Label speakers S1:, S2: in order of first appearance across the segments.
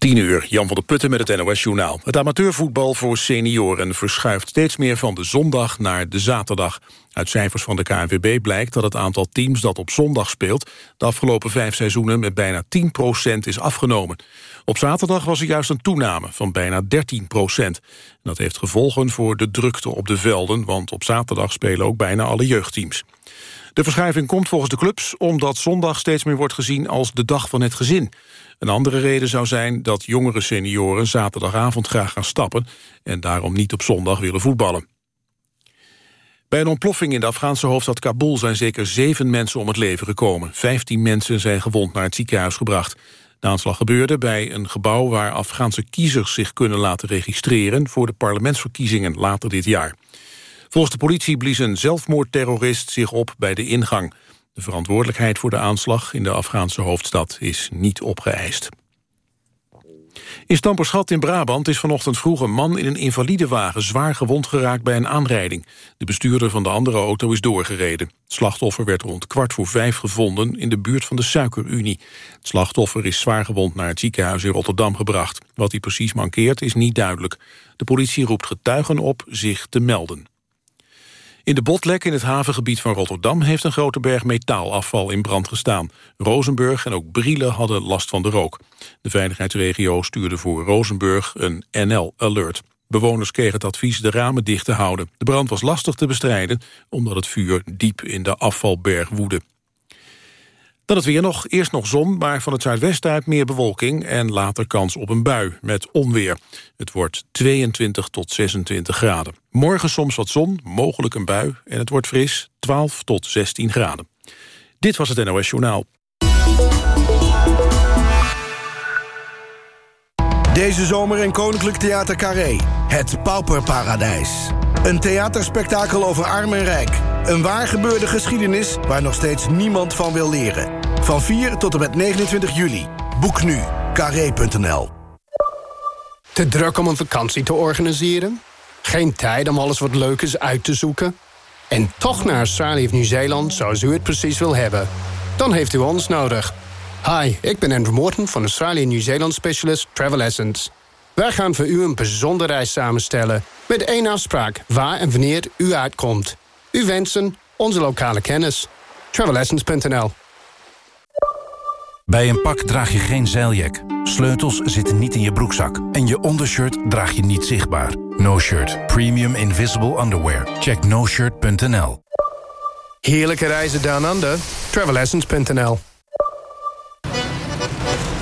S1: 10 uur, Jan van der Putten met het NOS-journaal. Het amateurvoetbal voor senioren verschuift steeds meer van de zondag naar de zaterdag. Uit cijfers van de KNVB blijkt dat het aantal teams dat op zondag speelt... de afgelopen vijf seizoenen met bijna 10% is afgenomen. Op zaterdag was er juist een toename van bijna 13% Dat heeft gevolgen voor de drukte op de velden... want op zaterdag spelen ook bijna alle jeugdteams. De verschuiving komt volgens de clubs omdat zondag steeds meer wordt gezien als de dag van het gezin. Een andere reden zou zijn dat jongere senioren zaterdagavond graag gaan stappen... en daarom niet op zondag willen voetballen. Bij een ontploffing in de Afghaanse hoofdstad Kabul zijn zeker zeven mensen om het leven gekomen. Vijftien mensen zijn gewond naar het ziekenhuis gebracht. De aanslag gebeurde bij een gebouw waar Afghaanse kiezers zich kunnen laten registreren voor de parlementsverkiezingen later dit jaar. Volgens de politie blies een zelfmoordterrorist zich op bij de ingang. De verantwoordelijkheid voor de aanslag in de Afghaanse hoofdstad is niet opgeëist. In Stamperschat in Brabant is vanochtend vroeg een man in een invalidewagen zwaar gewond geraakt bij een aanrijding. De bestuurder van de andere auto is doorgereden. Het slachtoffer werd rond kwart voor vijf gevonden in de buurt van de Suikerunie. Het slachtoffer is zwaar gewond naar het ziekenhuis in Rotterdam gebracht. Wat hij precies mankeert is niet duidelijk. De politie roept getuigen op zich te melden. In de Botlek in het havengebied van Rotterdam... heeft een grote berg metaalafval in brand gestaan. Rozenburg en ook Brielen hadden last van de rook. De veiligheidsregio stuurde voor Rozenburg een NL-alert. Bewoners kregen het advies de ramen dicht te houden. De brand was lastig te bestrijden... omdat het vuur diep in de afvalberg woedde. Dan het weer nog. Eerst nog zon, maar van het zuidwesten uit meer bewolking... en later kans op een bui met onweer. Het wordt 22 tot 26 graden. Morgen soms wat zon, mogelijk een bui... en het wordt fris 12 tot 16 graden. Dit was het NOS Journaal.
S2: Deze zomer in Koninklijk Theater Carré. Het Pauperparadijs. Een theaterspektakel over arm en rijk. Een waar gebeurde geschiedenis waar nog steeds niemand van wil leren. Van 4 tot en met 29 juli. Boek nu. Carré.nl
S3: Te druk om een vakantie te organiseren? Geen tijd om alles wat leuk is uit te zoeken? En toch naar Australië of Nieuw-Zeeland zoals u het precies wil hebben? Dan heeft u ons nodig. Hi, ik ben Andrew Morton van Australië Nieuw-Zeeland Specialist Travel Essence. Wij gaan voor u een bijzondere reis samenstellen... met één afspraak waar en wanneer u uitkomt. U wensen, onze lokale kennis. Travelessence.nl
S4: Bij een pak draag je geen zeiljak. Sleutels zitten niet in je broekzak. En je ondershirt draag je niet zichtbaar. No Shirt. Premium Invisible Underwear. Check noshirt.nl
S3: Heerlijke reizen down under. Travelessence.nl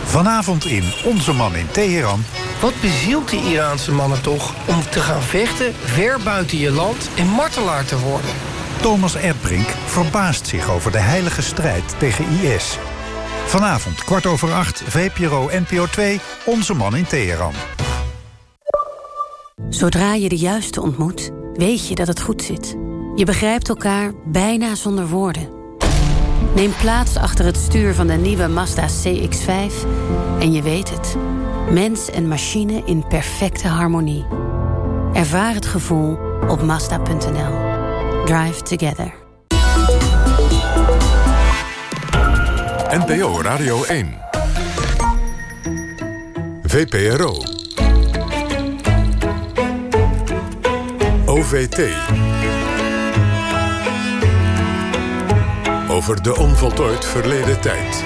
S5: Vanavond in Onze Man in Teheran...
S6: Wat bezielt die Iraanse mannen toch om te gaan vechten... ver buiten je land en martelaar te worden?
S5: Thomas Erdbrink verbaast zich over de heilige strijd tegen IS. Vanavond kwart over acht, VPRO NPO 2, Onze Man in Teheran.
S7: Zodra je de juiste ontmoet, weet je dat het goed zit. Je begrijpt elkaar bijna zonder woorden. Neem plaats achter het stuur van de nieuwe Mazda CX-5 en je weet het. Mens en machine in perfecte harmonie. Ervaar het gevoel op Mazda.nl. Drive together.
S8: NPO Radio 1. VPRO. OVT. Over de onvoltooid verleden tijd.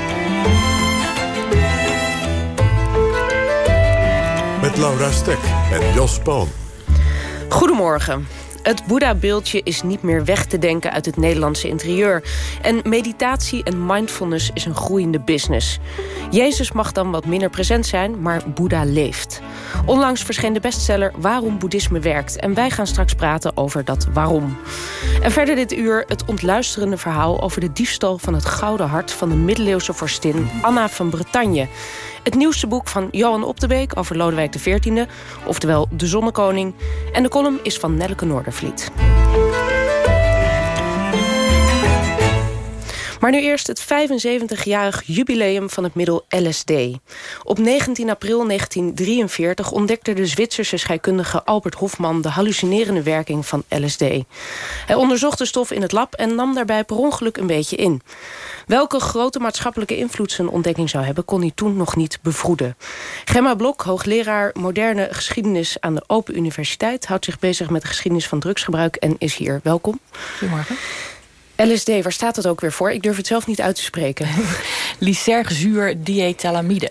S8: Met Laura Stek en Jos Palm.
S9: Goedemorgen. Het Boeddha-beeldje is niet meer weg te denken uit het Nederlandse interieur. En meditatie en mindfulness is een groeiende business. Jezus mag dan wat minder present zijn, maar Boeddha leeft. Onlangs verscheen de bestseller Waarom Boeddhisme werkt. En wij gaan straks praten over dat waarom. En verder dit uur het ontluisterende verhaal... over de diefstal van het gouden hart van de middeleeuwse vorstin Anna van Bretagne... Het nieuwste boek van Johan Op de Beek over Lodewijk XIV... oftewel De Zonnekoning. En de column is van Nelleke Noordervliet. Maar nu eerst het 75-jarig jubileum van het middel LSD. Op 19 april 1943 ontdekte de Zwitserse scheikundige Albert Hofman... de hallucinerende werking van LSD. Hij onderzocht de stof in het lab en nam daarbij per ongeluk een beetje in. Welke grote maatschappelijke invloed zijn ontdekking zou hebben... kon hij toen nog niet bevroeden. Gemma Blok, hoogleraar moderne geschiedenis aan de Open Universiteit... houdt zich bezig met de geschiedenis van drugsgebruik en is hier. Welkom.
S10: Goedemorgen.
S9: LSD, waar staat dat ook weer voor? Ik durf het zelf niet uit te spreken.
S10: Lysergzuur diethylamide.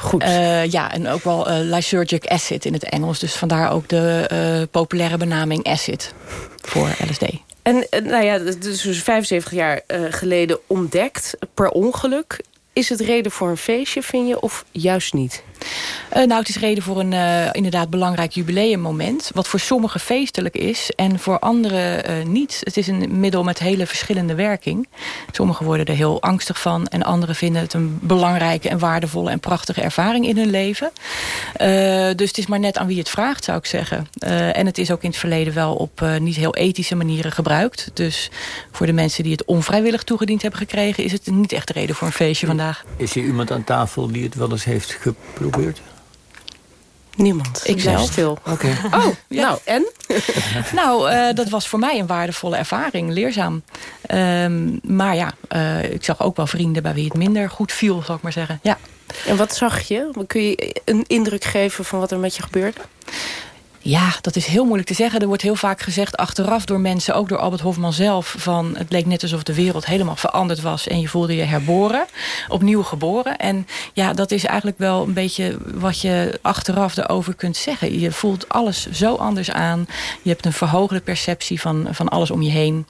S9: Goed.
S10: Uh, ja, en ook wel uh, lysergic acid in het Engels. Dus vandaar ook de uh, populaire benaming acid voor LSD.
S9: En nou ja, dus 75 jaar geleden ontdekt, per ongeluk. Is het reden voor een feestje, vind je, of juist niet?
S10: Uh, nou, het is reden voor een uh, inderdaad belangrijk jubileummoment. Wat voor sommigen feestelijk is en voor anderen uh, niet. Het is een middel met hele verschillende werking. Sommigen worden er heel angstig van. En anderen vinden het een belangrijke en waardevolle en prachtige ervaring in hun leven. dus het is maar net aan wie het vraagt, zou ik zeggen. en het is ook in het verleden wel op niet heel ethische manieren gebruikt. Dus voor de mensen die het onvrijwillig toegediend hebben gekregen... is het niet echt de reden voor een feestje vandaag.
S11: Is er iemand aan tafel die het wel eens heeft geprobeerd?
S9: Niemand.
S10: Ik zelf.
S9: stil.
S11: Oké.
S9: Oh, ja. nou, en?
S10: nou, uh, dat was voor mij een waardevolle ervaring, leerzaam. Um, maar ja, uh, ik zag ook wel vrienden bij wie het minder goed viel, zal ik maar zeggen. Ja.
S9: En wat zag je? Kun je een indruk geven van wat er met je gebeurde?
S10: Ja, dat is heel moeilijk te zeggen. Er wordt heel vaak gezegd achteraf door mensen, ook door Albert Hofman zelf... van het bleek net alsof de wereld helemaal veranderd was... en je voelde je herboren, opnieuw geboren. En ja, dat is eigenlijk wel een beetje wat je achteraf erover kunt zeggen. Je voelt alles zo anders aan. Je hebt een verhoogde perceptie van, van alles om je heen.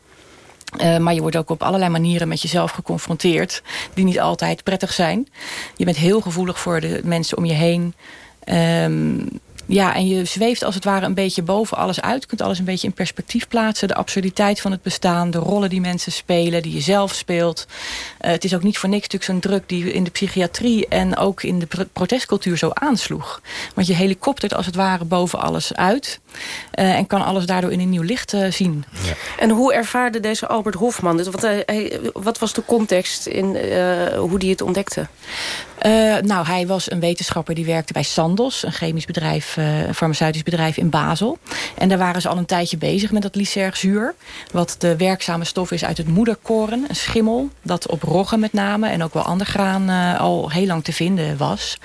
S10: Uh, maar je wordt ook op allerlei manieren met jezelf geconfronteerd... die niet altijd prettig zijn. Je bent heel gevoelig voor de mensen om je heen... Um, ja, en je zweeft als het ware een beetje boven alles uit. Je kunt alles een beetje in perspectief plaatsen. De absurditeit van het bestaan, de rollen die mensen spelen, die je zelf speelt. Uh, het is ook niet voor niks natuurlijk zo'n druk die in de psychiatrie en ook in de protestcultuur zo aansloeg. Want je helikoptert als het ware boven alles uit. Uh, en kan alles daardoor in een nieuw licht uh, zien.
S9: Ja. En hoe ervaarde deze Albert Hofman dit? Wat, hij, wat was de context in hoe hij het ontdekte?
S10: Nou, hij was een wetenschapper die werkte bij Sandos, een chemisch bedrijf uh, een farmaceutisch bedrijf in Basel. En daar waren ze al een tijdje bezig met dat lysergzuur. Wat de werkzame stof is uit het moederkoren. Een schimmel dat op roggen met name en ook wel ander graan uh, al heel lang te vinden was.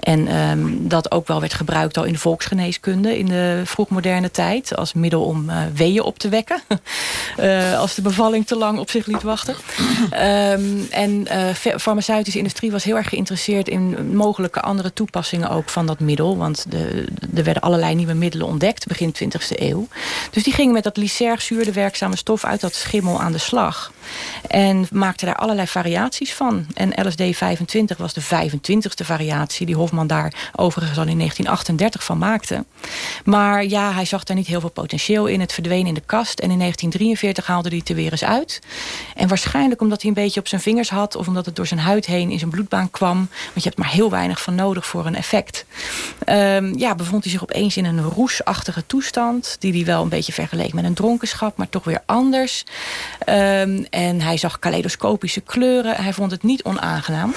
S10: En um, dat ook wel werd gebruikt al in de volksgeneeskunde in de vroegmoderne tijd. Als middel om weeën op te wekken. als de bevalling te lang op zich liet wachten. um, en de farmaceutische industrie was heel erg geïnteresseerd in mogelijke andere toepassingen ook van dat middel. Want de, er werden allerlei nieuwe middelen ontdekt, begin 20e eeuw. Dus die gingen met dat lysergzuur, de werkzame stof uit dat schimmel aan de slag. En maakten daar allerlei variaties van. En LSD 25 was de 25e variatie die Hofman daar overigens al in 1938 van maakte. Maar ja, hij zag daar niet heel veel potentieel in. Het verdween in de kast en in 1943 haalde hij het er weer eens uit. En waarschijnlijk omdat hij een beetje op zijn vingers had... of omdat het door zijn huid heen in zijn bloedbaan kwam. Want je hebt maar heel weinig van nodig voor een effect. Um, ja, bevond hij zich opeens in een roesachtige toestand... die hij wel een beetje vergeleek met een dronkenschap... maar toch weer anders. Um, en hij zag kaleidoscopische kleuren. Hij vond het niet onaangenaam.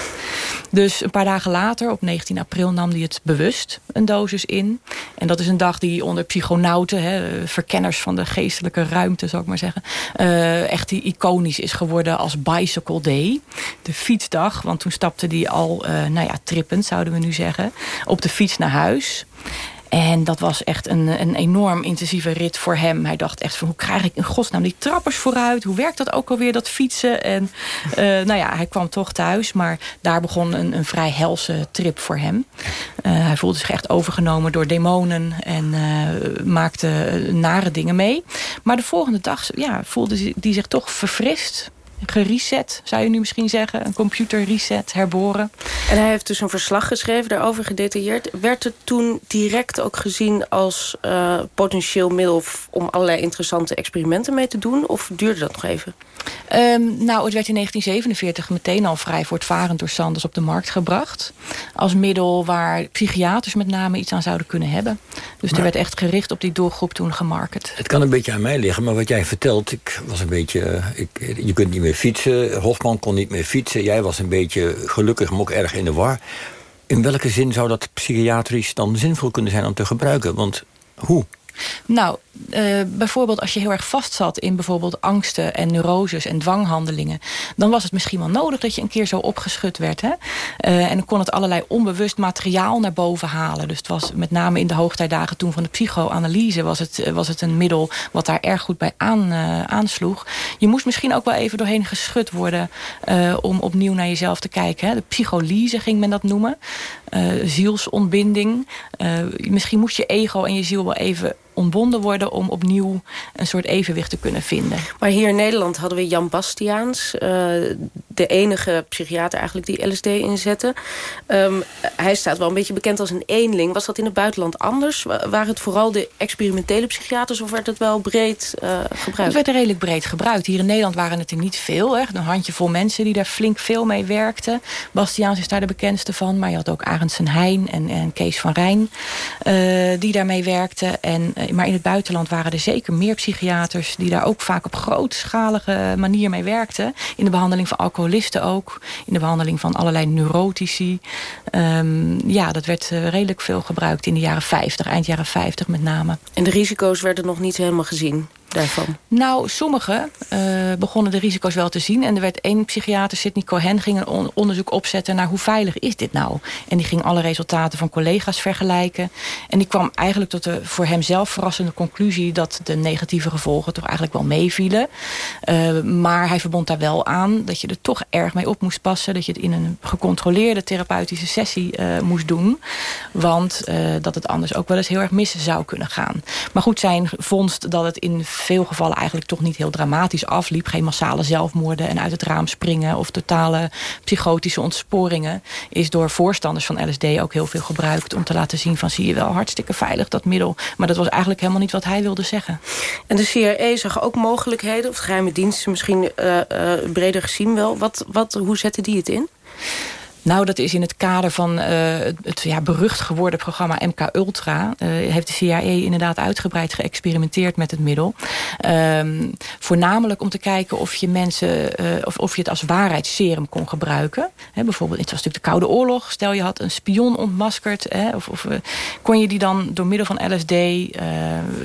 S10: Dus een paar dagen later, op 19 april, nam hij het bewust een dosis in. En dat is een dag die onder psychonauten, verkenners van de geestelijke ruimte, zou ik maar zeggen, uh, echt die iconisch is geworden als Bicycle Day. De fietsdag, want toen stapte hij al, nou ja, trippend zouden we nu zeggen, op de fiets naar huis. En dat was echt een, een enorm intensieve rit voor hem. Hij dacht echt van hoe krijg ik in godsnaam die trappers vooruit? Hoe werkt dat ook alweer, dat fietsen? En uh, nou ja, hij kwam toch thuis. Maar daar begon een, een vrij helse trip voor hem. Uh, hij voelde zich echt overgenomen door demonen. En maakte nare dingen mee. Maar de volgende dag ja, voelde hij zich toch verfrist gereset, zou je nu misschien zeggen. Een computer reset, herboren.
S9: En hij heeft dus een verslag geschreven, daarover gedetailleerd. Werd het toen direct ook gezien als uh, potentieel middel... om allerlei interessante experimenten mee te doen? Of duurde dat nog even?
S10: Um, nou, het werd in 1947 meteen al vrij voortvarend door Sanders op de markt gebracht. Als middel waar psychiaters met name iets aan zouden kunnen hebben. Dus maar, er werd echt gericht op die doelgroep toen gemarket.
S11: Het kan een beetje aan mij liggen, maar wat jij vertelt... Ik was een beetje, ik, je kunt niet meer fietsen. Hofman kon niet meer fietsen. Jij was een beetje gelukkig, maar ook erg in de war. In welke zin zou dat psychiatrisch dan zinvol kunnen zijn om te gebruiken? Want hoe?
S10: Nou, uh, bijvoorbeeld als je heel erg vastzat in bijvoorbeeld angsten en neuroses en dwanghandelingen, dan was het misschien wel nodig dat je een keer zo opgeschud werd. Hè? Uh, en dan kon het allerlei onbewust materiaal naar boven halen. Dus het was met name in de hoogtijdagen toen van de psychoanalyse was het, uh, was het een middel wat daar erg goed bij aan, aansloeg. Je moest misschien ook wel even doorheen geschud worden om opnieuw naar jezelf te kijken. Hè? De psycholyse ging men dat noemen. zielsontbinding. misschien moest je ego en je ziel wel even ontbonden worden om opnieuw een soort evenwicht te kunnen vinden.
S9: Maar hier in Nederland hadden we Jan Bastiaans, uh, de enige psychiater eigenlijk die LSD inzette. Um, hij staat wel een beetje bekend als een eenling. Was dat in het buitenland anders? Waren het vooral de experimentele psychiaters of werd het wel breed uh, gebruikt?
S10: Het werd redelijk breed gebruikt. Hier in Nederland waren het er niet veel. Hè. Een handjevol mensen die daar flink veel mee werkten. Bastiaans is daar de bekendste van. Maar je had ook Arendsen Heijn en, en Kees van Rijn uh, die daarmee werkten. En maar in het buitenland waren er zeker meer psychiaters... die daar ook vaak op grootschalige manier mee werkten. In de behandeling van alcoholisten ook. In de behandeling van allerlei neurotici. Um, ja, dat werd uh, redelijk veel gebruikt in de jaren 50, eind jaren 50 met name.
S9: En de risico's werden nog niet helemaal gezien? Daarvan?
S10: Nou, sommigen uh, begonnen de risico's wel te zien. En er werd één psychiater, Sidney Cohen, ging een on onderzoek opzetten... naar hoe veilig is dit nou? En die ging alle resultaten van collega's vergelijken. En die kwam eigenlijk tot de voor hemzelf verrassende conclusie... dat de negatieve gevolgen toch eigenlijk wel meevielen. Uh, maar hij verbond daar wel aan dat je er toch erg mee op moest passen. Dat je het in een gecontroleerde therapeutische sessie uh, moest doen. Want dat het anders ook wel eens heel erg mis zou kunnen gaan. Maar goed, zijn vondst dat het in veel gevallen eigenlijk toch niet heel dramatisch afliep. Geen massale zelfmoorden en uit het raam springen... of totale psychotische ontsporingen... is door voorstanders van LSD ook heel veel gebruikt... om te laten zien van zie je wel, hartstikke veilig dat middel. Maar dat was eigenlijk helemaal niet wat hij wilde zeggen.
S9: En de CIA zag ook mogelijkheden, of geheime diensten misschien uh, breder gezien wel. Wat, wat, hoe zetten die het in?
S10: Nou, dat is in het kader van uh, het ja, berucht geworden programma MK Ultra. Uh, heeft de CIA inderdaad uitgebreid geëxperimenteerd met het middel. Um, voornamelijk om te kijken of je mensen, uh, of, of je het als waarheidsserum kon gebruiken. Bijvoorbeeld, het was natuurlijk de Koude Oorlog. Stel je had een spion ontmaskerd. Of, of kon je die dan door middel van LSD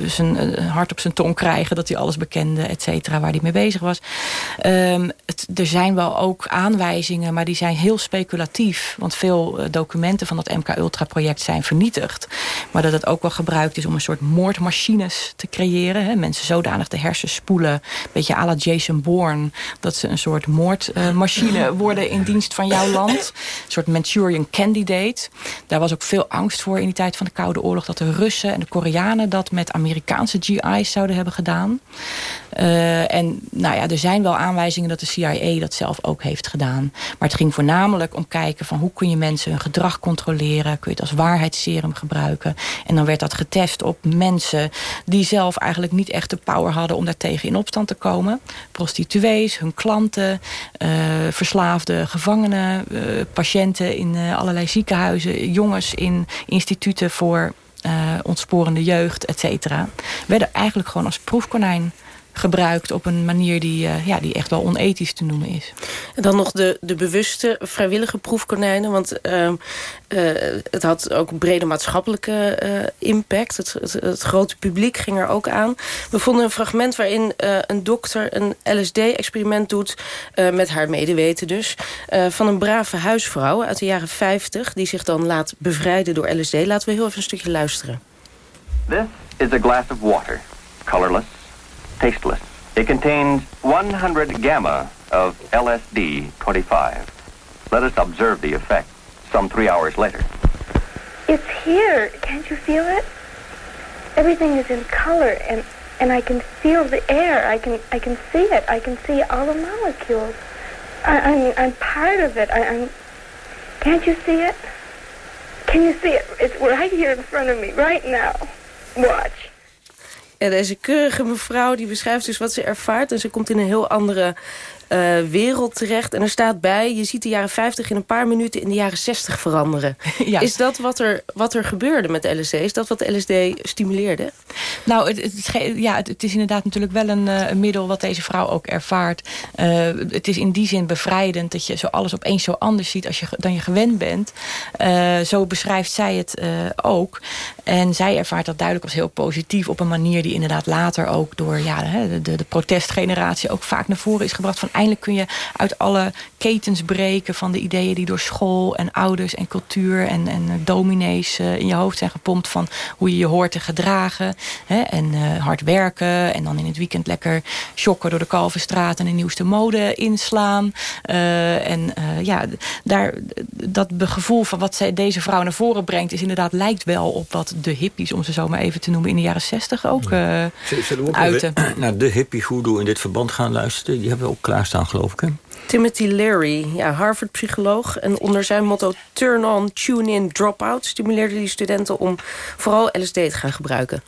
S10: zijn hart op zijn tong krijgen. Dat hij alles bekende, et cetera, waar hij mee bezig was. Het, er zijn wel ook aanwijzingen, maar die zijn heel speculatief want veel eh, documenten van dat MK-Ultra-project zijn vernietigd. Maar dat het ook wel gebruikt is om een soort moordmachines te creëren. Hè? Mensen zodanig de hersens spoelen. Een beetje à la Jason Bourne. Dat ze een soort moordmachine worden in dienst van jouw land. Een soort Manchurian candidate. Daar was ook veel angst voor in die tijd van de Koude Oorlog. Dat de Russen en de Koreanen dat met Amerikaanse GI's zouden hebben gedaan. Uh, en nou ja, er zijn wel aanwijzingen dat de CIA dat zelf ook heeft gedaan. Maar het ging voornamelijk om kijken van hoe kun je mensen hun gedrag controleren. Kun je het als waarheidsserum gebruiken. En dan werd dat getest op mensen die zelf eigenlijk niet echt de power hadden om daartegen in opstand te komen. Prostituees, hun klanten, uh, verslaafde gevangenen, uh, patiënten in allerlei ziekenhuizen, jongens in instituten voor ontsporende jeugd, et cetera. Werden eigenlijk gewoon als proefkonijn gebruikt op een manier die, uh, ja, die echt wel onethisch te noemen is.
S9: En dan nog de, de bewuste vrijwillige proefkonijnen. Want uh, uh, het had ook brede maatschappelijke impact. Het, het, het, grote publiek ging er ook aan. We vonden een fragment waarin een dokter een LSD-experiment doet... met haar medeweten dus. van een brave huisvrouw uit de jaren 50... die zich dan laat bevrijden door LSD. Laten we heel even een stukje luisteren.
S12: This is a glass of water. Colorless. Tasteless. It contains 100 gamma of LSD 25. Let us observe the effect some three hours later.
S13: It's here. Can't you feel it? Everything is in color and and I can feel the air. I can I can see it. I can see all the molecules. I, am I'm, I'm part of it. I, I'm. Can't you see it? Can you see it? It's right here in front of me, right now. Watch.
S9: En deze keurige mevrouw die beschrijft dus wat ze ervaart. En ze komt in een heel andere eh, wereld terecht. En er staat bij, je ziet de jaren 50 in een paar minuten in de jaren 60 veranderen. Is dat wat er, wat er gebeurde met LSD? Is dat wat LSD stimuleerde?
S10: Nou, het, het, ja, het, is inderdaad natuurlijk wel een, een, middel wat deze vrouw ook ervaart. het is in die zin bevrijdend dat je zo alles opeens zo anders ziet als je, dan je gewend bent. zo beschrijft zij het ook. En zij ervaart dat duidelijk als heel positief op een manier die inderdaad later ook door ja, de, de, de protestgeneratie ook vaak naar voren is gebracht. Van eindelijk kun je uit alle ketens breken van de ideeën die door school en ouders en cultuur en, en dominees uh, in je hoofd zijn gepompt van hoe je je hoort te gedragen. Hè, en uh, hard werken en dan in het weekend lekker shocken door de Kalverstraat en de nieuwste mode inslaan. En ja, daar, dat gevoel van wat zij, deze vrouw naar voren brengt is inderdaad lijkt wel op wat de hippies, om ze zo maar even te noemen, in de jaren zestig ook uh, Zullen we uiten.
S11: naar de hippie in dit verband gaan luisteren? Die hebben we ook klaarstaan, geloof ik, hè?
S9: Timothy Leary, ja, Harvard-psycholoog. En onder zijn motto Turn on, Tune in, Drop out... stimuleerde die studenten om vooral LSD te gaan gebruiken.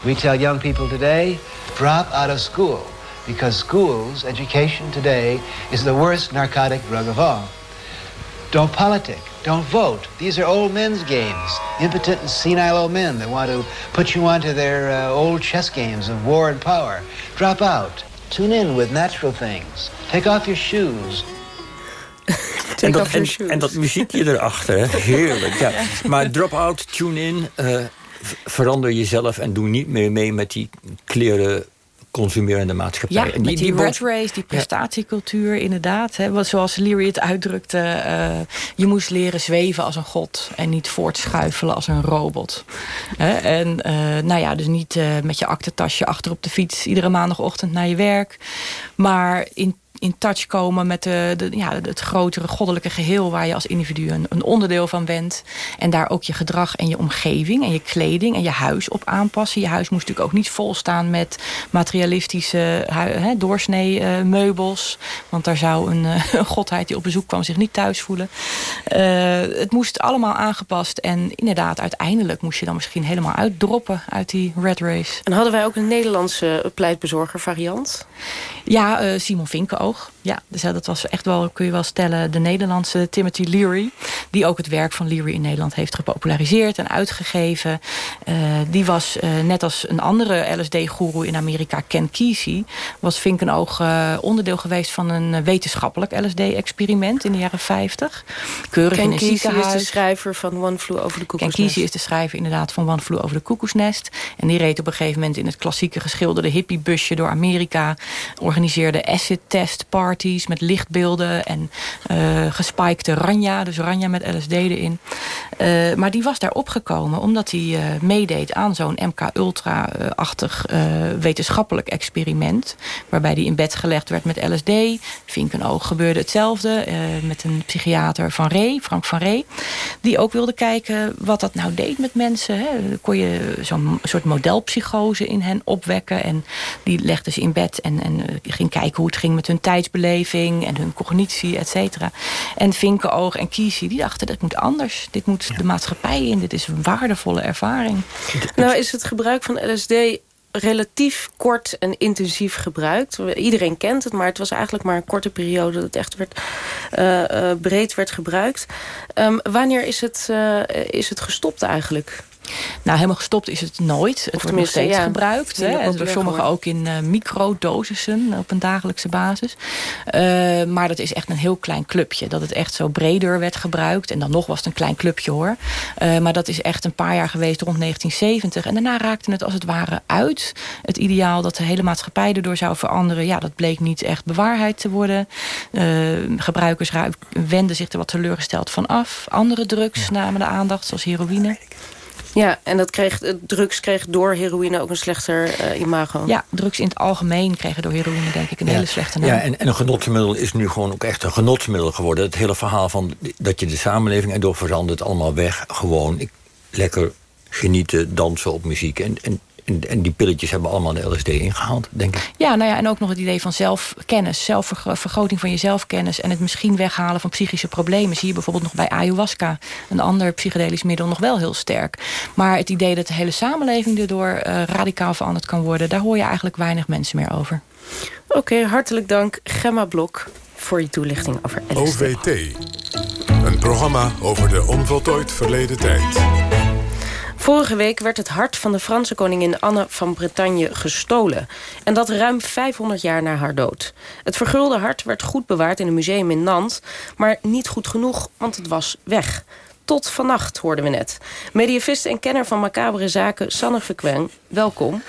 S14: We tell young people today, drop out of school. Because schools, education today, is the worst narcotic drug of all. Don't politic. Don't vote. These are old men's games. Impotent and senile old men that want to put you onto their uh, old chess games of war and power. Drop out. Tune in with natural things. Take off your shoes.
S11: en, dat, en, en, dat muziekje erachter, heerlijk. Ja. Maar drop out, tune in, uh, verander jezelf... en doe niet meer mee met die kleren consumerende maatschappij.
S10: Ja, en die, die, red race, die prestatiecultuur, inderdaad. Hè, wat, zoals Leary het uitdrukte, uh, je moest leren zweven als een god... en niet voortschuifelen als een robot. en uh, nou ja, dus niet uh, met je aktentasje achter op de fiets... iedere maandagochtend naar je werk, maar in in touch komen met de, de, ja, het grotere goddelijke geheel... waar je als individu een, een, onderdeel van bent. En daar ook je gedrag en je omgeving en je kleding en je huis op aanpassen. Je huis moest natuurlijk ook niet volstaan met materialistische he, doorsnee uh, meubels. Want daar zou een, uh, een, godheid die op bezoek kwam zich niet thuis voelen. Uh, het moest allemaal aangepast. En inderdaad, uiteindelijk moest je dan misschien helemaal uitdroppen uit die red race.
S9: En hadden wij ook een Nederlandse pleitbezorger variant?
S10: Ja, Simon Vinken ja, dus dat was echt wel, kun je wel stellen, de Nederlandse Timothy Leary. Die ook het werk van Leary in Nederland heeft gepopulariseerd en uitgegeven. Uh, die was, uh, net als een andere LSD-goeroe in Amerika, Ken Kesey... was Vinkenoog uh, onderdeel geweest van een wetenschappelijk LSD-experiment in de jaren 50.
S9: Keurig Ken in een Kesey ziekenhuis. is de schrijver van One Flew Over the Cuckoo's
S10: Ken Kesey is de schrijver inderdaad van One Flew Over the Cuckoo's Nest. En die reed op een gegeven moment in het klassieke geschilderde hippiebusje door Amerika. Organiseerde acid parties met lichtbeelden en uh, gespikte ranja. Dus ranja met LSD erin. Uh, maar die was daar opgekomen omdat hij uh, meedeed aan zo'n MK-ultra-achtig wetenschappelijk experiment. Waarbij hij in bed gelegd werd met LSD. Vinkenoog gebeurde hetzelfde met een psychiater van Ree, Frank van Ree. Die ook wilde kijken wat dat nou deed met mensen. Hè. Kon je zo'n soort modelpsychose in hen opwekken. En die legde ze in bed en, en ging kijken hoe het ging met hun tijdsbeleving en hun cognitie, et cetera. En Vinkenoog en Kiesi, die dachten, dat moet anders. Dit moet de maatschappij in, dit is een waardevolle ervaring.
S9: Nou is het gebruik van LSD relatief kort en intensief gebruikt. Iedereen kent het, maar het was eigenlijk maar een korte periode... dat het echt werd, uh, uh, breed werd gebruikt. Um, wanneer is het, uh, is het gestopt eigenlijk?
S10: Nou, helemaal gestopt is het nooit. Het wordt nog steeds gebruikt. Hè, en door sommigen ook in uh, microdosissen op een dagelijkse basis. Uh, maar dat is echt een heel klein clubje. Dat het echt zo breder werd gebruikt. En dan nog was het een klein clubje hoor. Uh, maar dat is echt een paar jaar geweest rond 1970. En daarna raakte het als het ware uit. Het ideaal dat de hele maatschappij erdoor zou veranderen. Ja, dat bleek niet echt bewaarheid te worden. gebruikers wenden zich er wat teleurgesteld van af. Andere drugs namen de aandacht, zoals heroïne.
S9: Ja, en dat kreeg, drugs kreeg door heroïne ook een slechter uh, imago.
S10: Ja, drugs in het algemeen kregen door heroïne denk ik een hele slechte naam.
S11: Ja, en, en een genotsmiddel is nu gewoon ook echt een genotsmiddel geworden. Het hele verhaal van dat je de samenleving erdoor verandert, allemaal weg. Gewoon ik, lekker genieten, dansen op muziek. En, en en, en, die pilletjes hebben allemaal de LSD ingehaald, denk ik.
S10: Ja, nou ja, en ook nog het idee van zelfkennis. Zelfvergroting van je zelfkennis. En het misschien weghalen van psychische problemen. Zie je bijvoorbeeld nog bij ayahuasca. Een ander psychedelisch middel nog wel heel sterk. Maar het idee dat de hele samenleving erdoor uh, radicaal veranderd kan worden... daar hoor je eigenlijk weinig mensen meer over.
S9: Oké, hartelijk dank Gemma Blok voor je toelichting over LSD.
S8: OVT. Een programma over de onvoltooid verleden tijd.
S9: Vorige week werd het hart van de Franse koningin Anne van Bretagne gestolen. En dat ruim 500 jaar na haar dood. Het vergulde hart werd goed bewaard in een museum in Nantes... maar niet goed genoeg, want het was weg. Tot vannacht, hoorden we net. Mediavist en kenner van macabere zaken, Sanne Verkwen, welkom.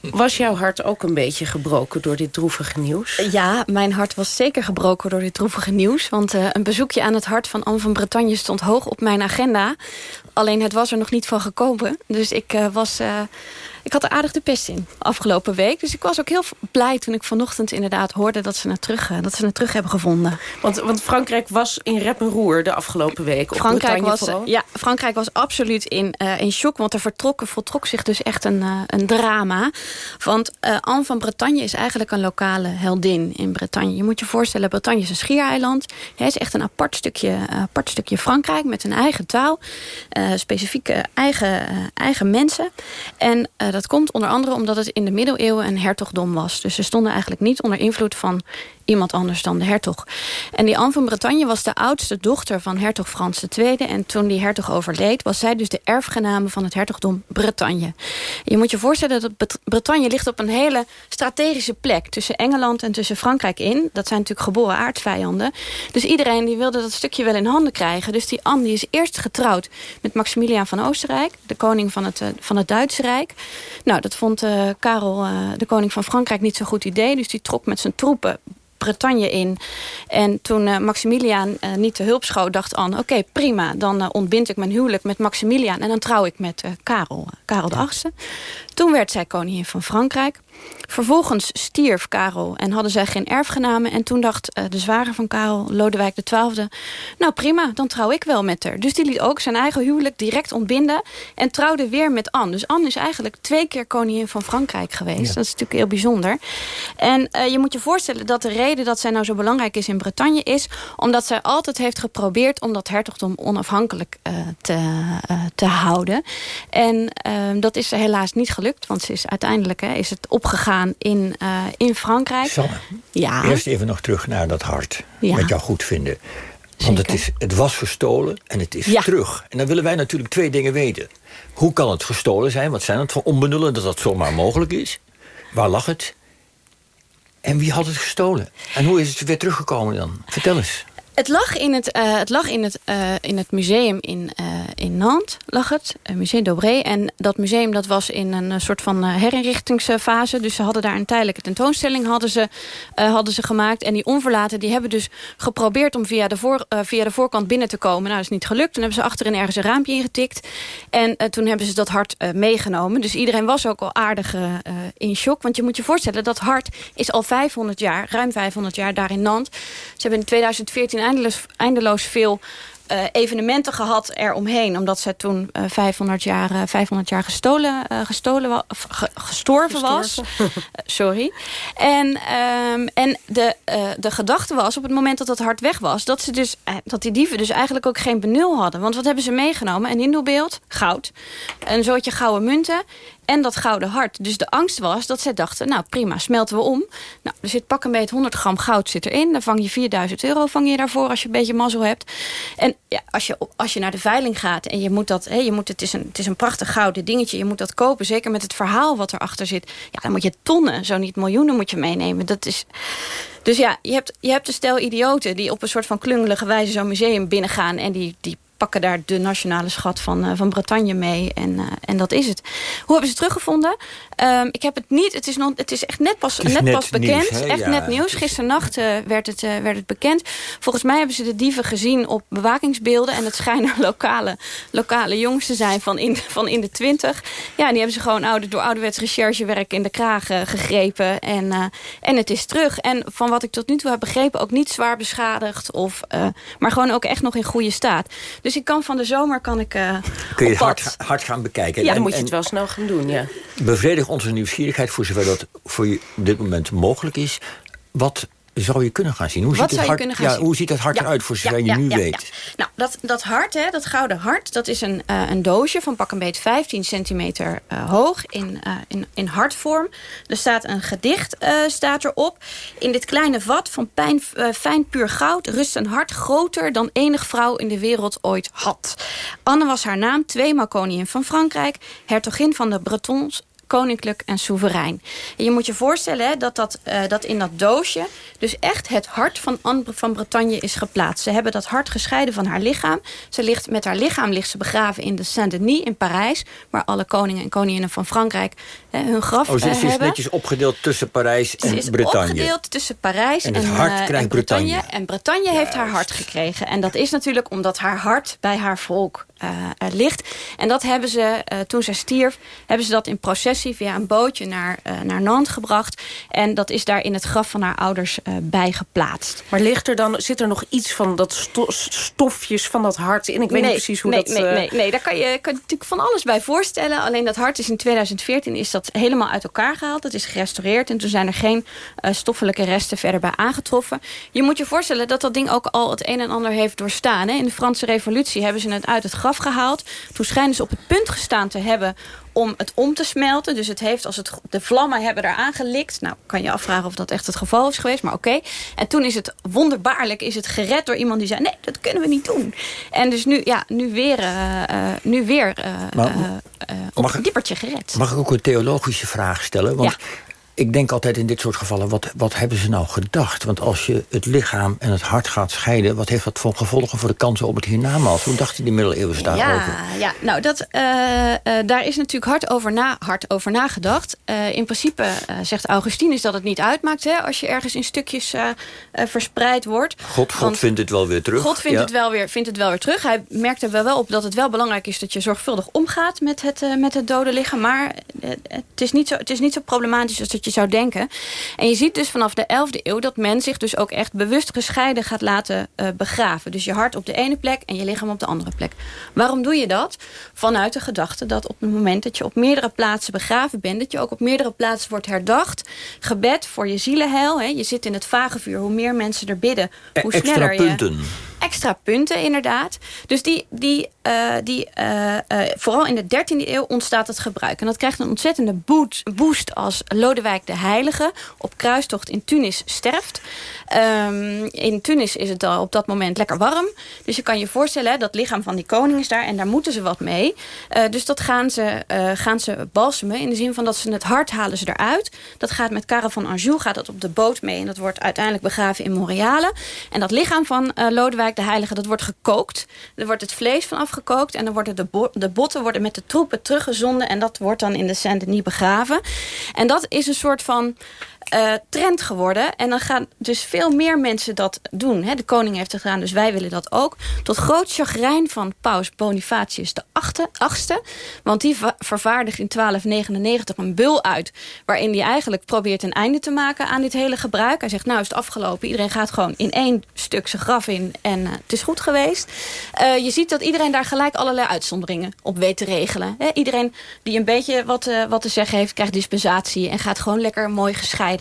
S9: Was jouw hart ook een beetje gebroken door dit droevige nieuws?
S15: Ja, mijn hart was zeker gebroken door dit droevige nieuws. Want uh, een bezoekje aan het hart van Anne van Bretagne stond hoog op mijn agenda. Alleen het was er nog niet van gekomen. Dus ik uh, was... Uh, ik had er aardig de pest in afgelopen week. Dus ik was ook heel blij toen ik vanochtend inderdaad hoorde... dat ze het terug, dat ze het terug hebben gevonden.
S9: Want, want Frankrijk was in rep en roer de afgelopen week.
S15: Frankrijk was, ja, Frankrijk was absoluut in, uh, in shock. Want er vertrok, voltrok zich dus echt een, uh, een drama. Want uh, Anne van Bretagne is eigenlijk een lokale heldin in Bretagne. Je moet je voorstellen, Bretagne is een schiereiland. Het is echt een apart stukje, apart stukje Frankrijk met een eigen taal. specifieke eigen, eigen mensen. En dat komt onder andere omdat het in de middeleeuwen een hertogdom was. Dus ze stonden eigenlijk niet onder invloed van iemand anders dan de hertog. En die Anne van Bretagne was de oudste dochter van hertog Frans II. En toen die hertog overleed, was zij dus de erfgename van het hertogdom Bretagne. Je moet je voorstellen dat Bretagne ligt op een hele strategische plek... tussen Engeland en tussen Frankrijk in. Dat zijn natuurlijk geboren aardsvijanden. Dus iedereen die wilde dat stukje wel in handen krijgen. Dus die Anne die is eerst getrouwd met Maximiliaan van Oostenrijk... de koning van het, van het Duitse Rijk. Nou, dat vond uh, Karel, uh, de koning van Frankrijk, niet zo'n goed idee. Dus die trok met zijn troepen Bretagne in. En toen uh, Maximiliaan uh, niet te hulp schoot, dacht Anne... oké, prima, dan uh, ontbind ik mijn huwelijk met Maximiliaan... en dan trouw ik met Karel, Karel de Achtste. Toen werd zij koningin van Frankrijk. Vervolgens stierf Karel en hadden zij geen erfgenamen. En toen dacht uh, de zwager van Karel, Lodewijk XII... nou prima, dan trouw ik wel met haar. Dus die liet ook zijn eigen huwelijk direct ontbinden... en trouwde weer met Anne. Dus Anne is eigenlijk twee keer koningin van Frankrijk geweest. Ja. Dat is natuurlijk heel bijzonder. En uh, je moet je voorstellen dat de reden dat zij nou zo belangrijk is in Bretagne... is omdat zij altijd heeft geprobeerd om dat hertogdom onafhankelijk uh, te, te houden. En ehm, dat is helaas niet gelukt, want ze is uiteindelijk hè, is het opgegaan in, uh, in Frankrijk.
S11: Ja. eerst even nog terug naar dat hart. Ja. Met jou goed vinden. Want het, is, het was gestolen en het is ja. terug. En dan willen wij natuurlijk twee dingen weten. Hoe kan het gestolen zijn? Wat zijn het voor onbenullen dat dat zomaar mogelijk is? Waar lag het? En wie had het gestolen? En hoe is het weer teruggekomen dan? Vertel eens.
S15: Het lag in het, uh, het, lag in het, uh, in het museum in, uh, in Nantes, lag het, Museum d'Aubré. En dat museum dat was in een soort van herinrichtingsfase. Dus ze hadden daar een tijdelijke tentoonstelling hadden ze, hadden ze gemaakt. En die onverlaten die hebben dus geprobeerd om via de, voor, via de voorkant binnen te komen. Nou, dat is niet gelukt. Toen hebben ze achterin ergens een raampje ingetikt. En toen hebben ze dat hart meegenomen. Dus iedereen was ook al aardig in shock. Want je moet je voorstellen, dat hart is al 500 jaar, ruim 500 jaar daar in Nantes. Ze hebben in 2014 eindeloos, eindeloos veel uh, evenementen gehad eromheen. Omdat ze toen uh, 500 jaar, uh, 500 jaar gestolen, gestolen wa ge gestorven, gestorven, was. sorry. En, um, en de, de gedachte was op het moment dat dat hart weg was... Dat, ze dus, dat die dieven dus eigenlijk ook geen benul hadden. Want wat hebben ze meegenomen? Een hindoebeeld, goud. Een soortje gouden munten en dat gouden hart. Dus de angst was dat zij dachten, nou prima, smelten we om. Nou, er zit pak een beetje 100 gram goud zit erin. Dan vang je 4000 euro vang je daarvoor als je een beetje mazzel hebt. En ja, als, je, als je naar de veiling gaat en je moet dat, hè, je moet, het, is een, het is een prachtig gouden dingetje. Je moet dat kopen, zeker met het verhaal wat erachter zit. Ja, dan moet je tonnen, zo niet miljoenen moet je meenemen. Dat is... Dus ja, je hebt, je hebt een stel idioten die op een soort van klungelige wijze zo'n museum binnengaan en die, die pakken daar de nationale schat van, uh, van Bretagne mee. En, uh, en dat is het. Hoe hebben ze teruggevonden? Um, ik heb het niet. Het is, nog, het is echt net pas, net
S11: net
S15: pas bekend.
S11: Nieuws,
S15: echt
S11: ja,
S15: net nieuws. Gisternacht uh, werd, het, werd het bekend. Volgens mij hebben ze de dieven gezien op bewakingsbeelden. En het schijnen lokale, lokale jongens te zijn van in, van in de twintig. Ja, die hebben ze gewoon oude, door ouderwets recherchewerk in de kraag gegrepen. En, en het is terug. En van wat ik tot nu toe heb begrepen, ook niet zwaar beschadigd. Of, maar gewoon ook echt nog in goede staat. Dus dus ik kan van de zomer kan ik uh,
S11: Kun je het hard, hard, gaan bekijken.
S9: Ja, dan en, moet je het wel snel gaan doen, ja.
S11: Bevredig onze nieuwsgierigheid voor zover dat voor je op dit moment mogelijk is. Wat zou je kunnen gaan zien? Hoe
S15: Wat
S11: ziet het hart, ja,
S15: zien?
S11: Hoe ziet het hart
S15: Ja,
S11: eruit voor zover
S15: ja,
S11: je nu weet?
S15: Nou, dat, dat hart, hè, dat gouden hart, dat is een, eh, een doosje van pak een beet 15 centimeter eh, hoog in, eh, in, in hartvorm. Er staat een gedicht staat erop. In dit kleine vat van pijn, fijn puur goud rust een hart groter dan enig vrouw in de wereld ooit had. Anne was haar naam, tweemaal koningin van Frankrijk, hertogin van de Bretons koninklijk en soeverein. En je moet je voorstellen hè, dat, dat, eh, dat in dat doosje... dus echt het hart van Anne van Bretagne is geplaatst. Ze hebben dat hart gescheiden van haar lichaam. Ze ligt, met haar lichaam ligt ze begraven in de Saint-Denis in Parijs... waar alle koningen en koninginnen van Frankrijk hè, hun graf
S11: Oh, ze
S15: eh,
S11: is dus
S15: hebben.
S11: netjes opgedeeld tussen Parijs
S15: Ze
S11: en
S15: is
S11: Bretagne.
S15: opgedeeld tussen Parijs
S11: En
S15: en,
S11: het hart
S15: eh,
S11: krijgt
S15: en Bretagne.
S11: Bretagne.
S15: En Bretagne heeft haar hart gekregen. En dat is natuurlijk omdat haar hart bij haar volk eh, eh, ligt. En dat hebben ze, eh, toen zij stierf... hebben ze dat in processie via een bootje naar, eh, naar Nantes gebracht. En dat is daar in het graf van haar ouders eh, bij geplaatst.
S9: Maar ligt er dan, zit er nog iets van dat sto- stofjes van dat hart in? Ik weet
S15: nee,
S9: niet precies hoe
S15: nee,
S9: dat...
S15: Nee,
S9: eh,
S15: nee, nee, daar kan je, kan je natuurlijk van alles bij voorstellen. Alleen dat hart is in 2014 is dat helemaal uit elkaar gehaald. Dat is gerestaureerd en toen zijn er geen eh, stoffelijke resten verder bij aangetroffen. Je moet je voorstellen dat dat ding ook al het een en ander heeft doorstaan. Hè. In de Franse revolutie hebben ze het uit het graf gehaald. Toen schijnen ze op het punt gestaan te hebben om het om te smelten. Dus het heeft als het, de vlammen hebben er aangelikt. Nou, kan je afvragen of dat echt het geval is geweest, maar oké. En toen is het wonderbaarlijk is het gered door iemand die zei... nee, dat kunnen we niet doen. En dus nu, ja, nu weer, eh, eh, nu weer eh,
S11: Maar-
S15: op
S11: Mag
S15: een dippertje gered.
S11: Mag ik ook een theologische vraag stellen? Want ik denk altijd in dit soort gevallen, wat, wat hebben ze nou gedacht? Want als je het lichaam en het hart gaat scheiden... wat heeft dat voor gevolgen voor de kansen op het hiernamaals? Hoe dachten die middeleeuwers daarover?
S15: Ja, ja, nou, dat, eh, eh, daar is natuurlijk hard over, na, hard over nagedacht. Eh, in principe zegt Augustinus dat het niet uitmaakt... Hè, als je ergens in stukjes verspreid wordt.
S11: God, God vindt het wel weer terug.
S15: God vindt,
S11: Ja.
S15: het wel weer, vindt het wel weer terug. Hij merkt er wel, wel op dat het wel belangrijk is... dat je zorgvuldig omgaat met het, met het dode lichaam. Maar het, is niet zo, het is niet zo problematisch als dat je zou denken. En je ziet dus vanaf de 11e eeuw... dat men zich dus ook echt bewust gescheiden gaat laten eh, begraven. Dus je hart op de ene plek en je lichaam op de andere plek. Waarom doe je dat? Vanuit de gedachte dat op het moment dat je op meerdere plaatsen begraven bent... dat je ook op meerdere plaatsen wordt herdacht. Gebed voor je zielenheil. Hè. Je zit in het vagevuur. Hoe meer mensen er bidden, hoe
S11: E- Extra
S15: sneller je
S11: punten.
S15: Extra punten, inderdaad. Dus die, die, eh, die, eh, eh, vooral in de 13e eeuw ontstaat het gebruik. En dat krijgt een ontzettende boost als Lodewijk de Heilige op kruistocht in Tunis sterft. Ehm, in Tunis is het al op dat moment lekker warm. Dus je kan je voorstellen, dat lichaam van die koning is daar en daar moeten ze wat mee. Dus dat gaan ze, gaan ze balsemen in de zin van dat ze het hart halen ze eruit. Dat gaat met Karel van Anjou gaat dat op de boot mee en dat wordt uiteindelijk begraven in Montreal. En dat lichaam van eh, De Heilige, dat wordt gekookt. Er wordt het vlees van afgekookt en dan worden de, de botten worden met de troepen teruggezonden en dat wordt dan in de Saint-Denis begraven. En dat is een soort van eh, trend geworden. En dan gaan dus veel meer mensen dat doen. Hè. De koning heeft het gedaan, dus wij willen dat ook. Tot groot chagrijn van paus Bonifatius de achte, achtste. Want die va- vervaardigt in 1299 een bul uit... waarin hij eigenlijk probeert een einde te maken aan dit hele gebruik. Hij zegt, nou is het afgelopen. Iedereen gaat gewoon in één stuk zijn graf in en eh, het is goed geweest. Eh, je ziet dat iedereen daar gelijk allerlei uitzonderingen op weet te regelen. Hè. Iedereen die een beetje wat, wat te zeggen heeft, krijgt dispensatie... en gaat gewoon lekker mooi gescheiden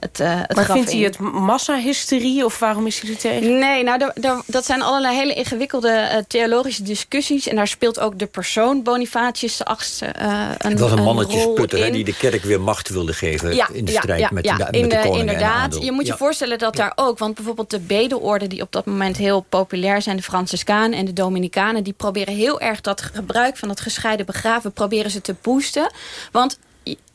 S15: het, eh het
S9: maar
S15: graf
S9: vindt hij het massahysterie of waarom is hij er tegen?
S15: Nee, nou, dat zijn allerlei hele ingewikkelde eh, theologische discussies. En daar speelt ook de persoon Bonifatius de achtste eh een
S11: Het was een
S15: rol
S11: mannetjesputter hè, die de kerk weer macht wilde geven...
S15: Ja,
S11: in de strijd
S15: ja,
S11: met,
S15: ja,
S11: de, met
S15: in
S11: de
S15: de-
S11: koning en de
S15: Inderdaad, je moet je
S11: Ja.
S15: voorstellen dat daar ook... want bijvoorbeeld de bedeorde die op dat moment heel populair zijn... de Franciscanen en de Dominicanen... die proberen heel erg dat gebruik van dat gescheiden begraven... proberen ze te boosten. Want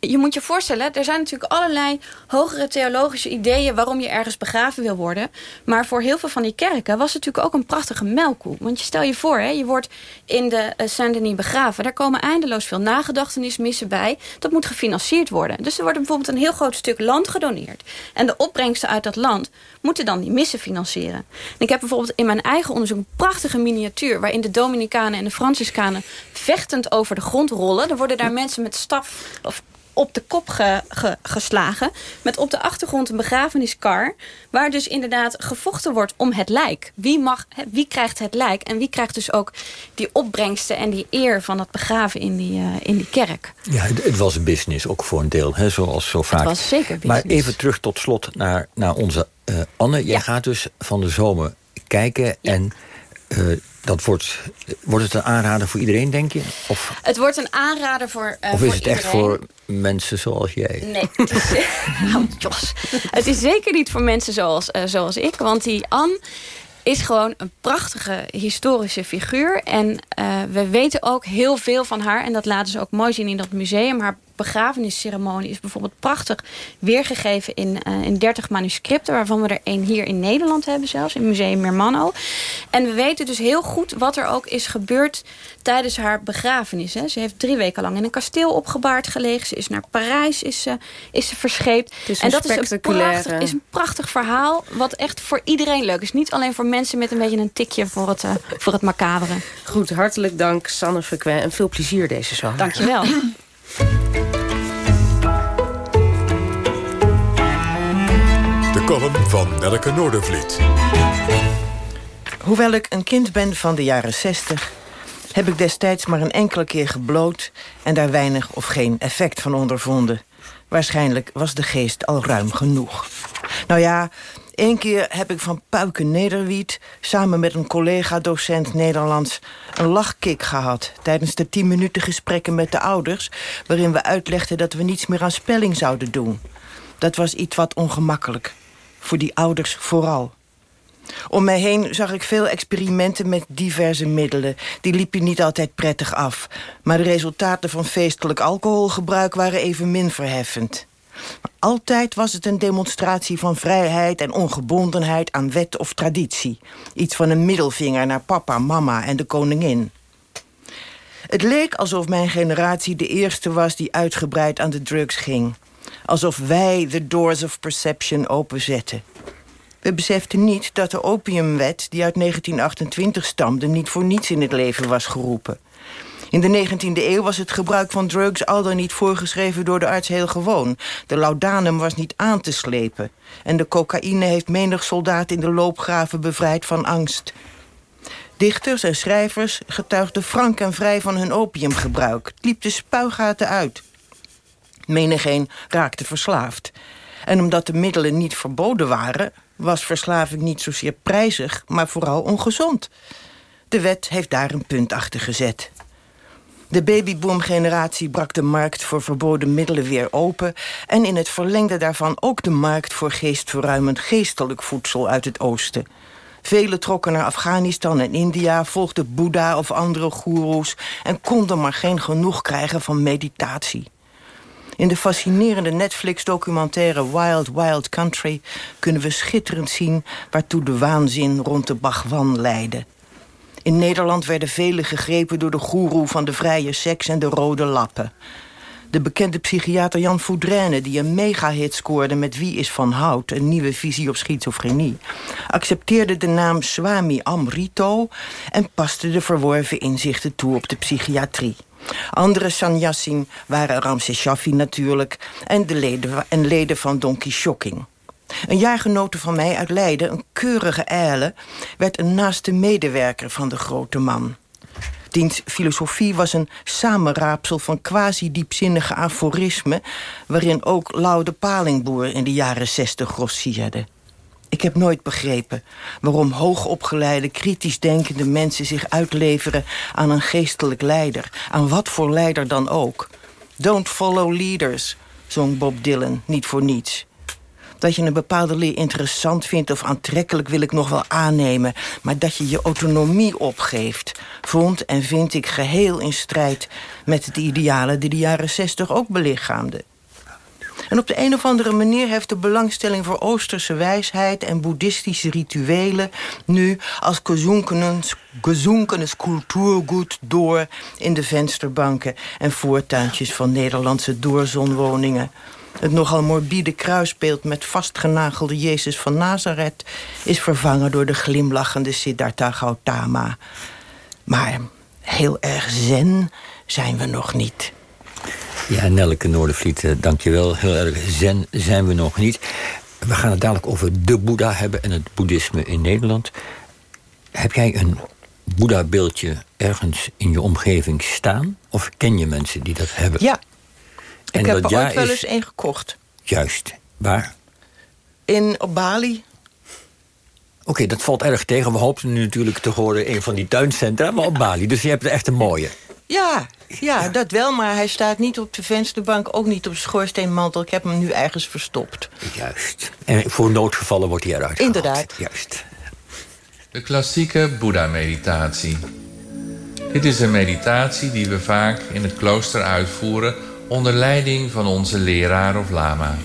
S15: je- moet je voorstellen, er zijn natuurlijk allerlei hogere theologische ideeën waarom je ergens begraven wil worden. Maar voor heel veel van die kerken was het natuurlijk ook een prachtige melkkoe. Want je stel je voor, hè, je wordt in de eh, Saint-Denis begraven. Daar komen eindeloos veel nagedachtenismissen bij. Dat moet gefinancierd worden. Dus er wordt bijvoorbeeld een heel groot stuk land gedoneerd. En de opbrengsten uit dat land moeten dan die missen financieren. En ik heb bijvoorbeeld in mijn eigen onderzoek een prachtige miniatuur... waarin de Dominicanen en de Franciscanen vechtend over de grond rollen. Er worden daar mensen met staf of op de kop geslagen. Met op de achtergrond een begrafeniskar. Waar dus inderdaad gevochten wordt om het lijk. Wie, mag, wie krijgt het lijk? En wie krijgt dus ook die opbrengsten en die eer van het begraven in die, uh, in die kerk?
S11: Ja, het, het, was business ook voor een deel, hè, zoals zo vaak.
S15: Het was zeker business.
S11: Maar even terug tot slot naar, naar onze uh, Anne. Jij gaat dus van de zomer kijken en... Uh, dat wordt, wordt het een aanrader voor iedereen, denk je? Of,
S15: het wordt een aanrader voor uh,
S11: Of is
S15: voor
S11: het echt voor mensen zoals jij?
S15: Nee, het is, nou, Jos. Het is zeker niet voor mensen zoals, uh, zoals ik. Want die Anne is gewoon een prachtige historische figuur. En uh, we weten ook heel veel van haar. En dat laten ze ook mooi zien in dat museum. Haar begrafenisceremonie is bijvoorbeeld prachtig weergegeven in, uh, in 30 manuscripten. Waarvan we er één hier in Nederland hebben zelfs. In Museum Mermanno. En we weten dus heel goed wat er ook is gebeurd tijdens haar begrafenis. Hè. Ze heeft drie weken lang in een kasteel opgebaard gelegen. Ze is naar Parijs is, uh, is ze verscheept.
S9: en
S15: dat is een, prachtig, is een prachtig verhaal. Wat echt voor iedereen leuk is. Niet alleen voor mensen met een beetje een tikje voor het, uh, voor het macabere.
S9: Goed, hartelijk dank Sanne Verkwen. En veel plezier deze zomer.
S15: Dankjewel.
S8: van Nelke Noordervliet.
S16: Hoewel ik een kind ben van de jaren 60... heb ik destijds maar een enkele keer gebloot... en daar weinig of geen effect van ondervonden. Waarschijnlijk was de geest al ruim genoeg. Nou ja, één keer heb ik van Puiken Nederwiet... samen met een collega-docent Nederlands een lachkick gehad... tijdens de tien minuten gesprekken met de ouders... waarin we uitlegden dat we niets meer aan spelling zouden doen. Dat was iets wat ongemakkelijk. Voor die ouders vooral. Om mij heen zag ik veel experimenten met diverse middelen. Die liepen niet altijd prettig af. Maar de resultaten van feestelijk alcoholgebruik waren evenmin verheffend. Altijd was het een demonstratie van vrijheid en ongebondenheid aan wet of traditie. Iets van een middelvinger naar papa, mama en de koningin. Het leek alsof mijn generatie de eerste was die uitgebreid aan de drugs ging. Alsof wij de doors of perception openzetten. We beseften niet dat de opiumwet, die uit 1928 stamde... niet voor niets in het leven was geroepen. In de 19e eeuw was het gebruik van drugs al dan niet voorgeschreven door de arts heel gewoon. De laudanum was niet aan te slepen. En de cocaïne heeft menig soldaat in de loopgraven bevrijd van angst. Dichters en schrijvers getuigden frank en vrij van hun opiumgebruik. Liep de spuigaten uit. Menigeen raakte verslaafd. En omdat de middelen niet verboden waren... was verslaving niet zozeer prijzig, maar vooral ongezond. De wet heeft daar een punt achter gezet. De babyboom-generatie brak de markt voor verboden middelen weer open... en in het verlengde daarvan ook de markt voor geestverruimend geestelijk voedsel uit het oosten. Velen trokken naar Afghanistan en India, volgden Boeddha of andere goeroes... en konden maar geen genoeg krijgen van meditatie. In de fascinerende Netflix-documentaire Wild Wild Country... kunnen we schitterend zien waartoe de waanzin rond de Bhagwan leidde. In Nederland werden velen gegrepen door de goeroe van de vrije seks en de rode lappen. De bekende psychiater Jan Foudrenne, die een megahit scoorde met Wie is van Hout... een nieuwe visie op schizofrenie... accepteerde de naam Swami Amrito... en paste de verworven inzichten toe op de psychiatrie. Andere sannyasin waren Ramses Shaffi natuurlijk... en, de leden, en leden van Don Shocking. Een jaargenote van mij uit Leiden, een keurige eile... werd een naaste medewerker van de grote man. Diens filosofie was een samenraapsel van quasi-diepzinnige aforismen... waarin ook Laude Palingboer in de jaren zestig grossierde. Ik heb nooit begrepen waarom hoogopgeleide, kritisch denkende mensen zich uitleveren aan een geestelijk leider. Aan wat voor leider dan ook. Don't follow leaders, zong Bob Dylan, niet voor niets. Dat je een bepaalde leer interessant vindt of aantrekkelijk wil ik nog wel aannemen. Maar dat je je autonomie opgeeft, vond en vind ik geheel in strijd met de idealen die de jaren zestig ook belichaamden. En op de een of andere manier heeft de belangstelling voor Oosterse wijsheid en boeddhistische rituelen nu als gezonkenes cultuurgoed door in de vensterbanken en voortuintjes van Nederlandse doorzonwoningen. Het nogal morbide kruisbeeld met vastgenagelde Jezus van Nazareth... is vervangen door de glimlachende Siddhartha Gautama. Maar heel erg zen zijn we nog niet.
S11: Ja, Nelleke Noordervliet, uh, dankjewel. Heel erg zen zijn we nog niet. We gaan het dadelijk over de Boeddha hebben en het boeddhisme in Nederland. Heb jij een Boeddha-beeldje ergens in je omgeving staan? Of ken je mensen die dat hebben?
S16: Ja,
S11: En
S16: ik heb er
S11: ja
S16: ooit wel eens één gekocht.
S11: Juist. Waar?
S16: In, op Bali.
S11: Oké, dat valt erg tegen. We hoopten nu natuurlijk te horen een van die tuincentra, maar op Bali. Dus je hebt er echt een mooie.
S16: Ja, ja, dat wel, maar hij staat niet op de vensterbank... ook niet op de schoorsteenmantel. Ik heb hem nu ergens verstopt.
S11: Juist. En voor noodgevallen wordt hij eruit gehaald.
S16: Inderdaad.
S11: Juist.
S17: De klassieke Boeddha-meditatie. Dit is een meditatie die we vaak in het klooster uitvoeren onder leiding van onze leraar of lama.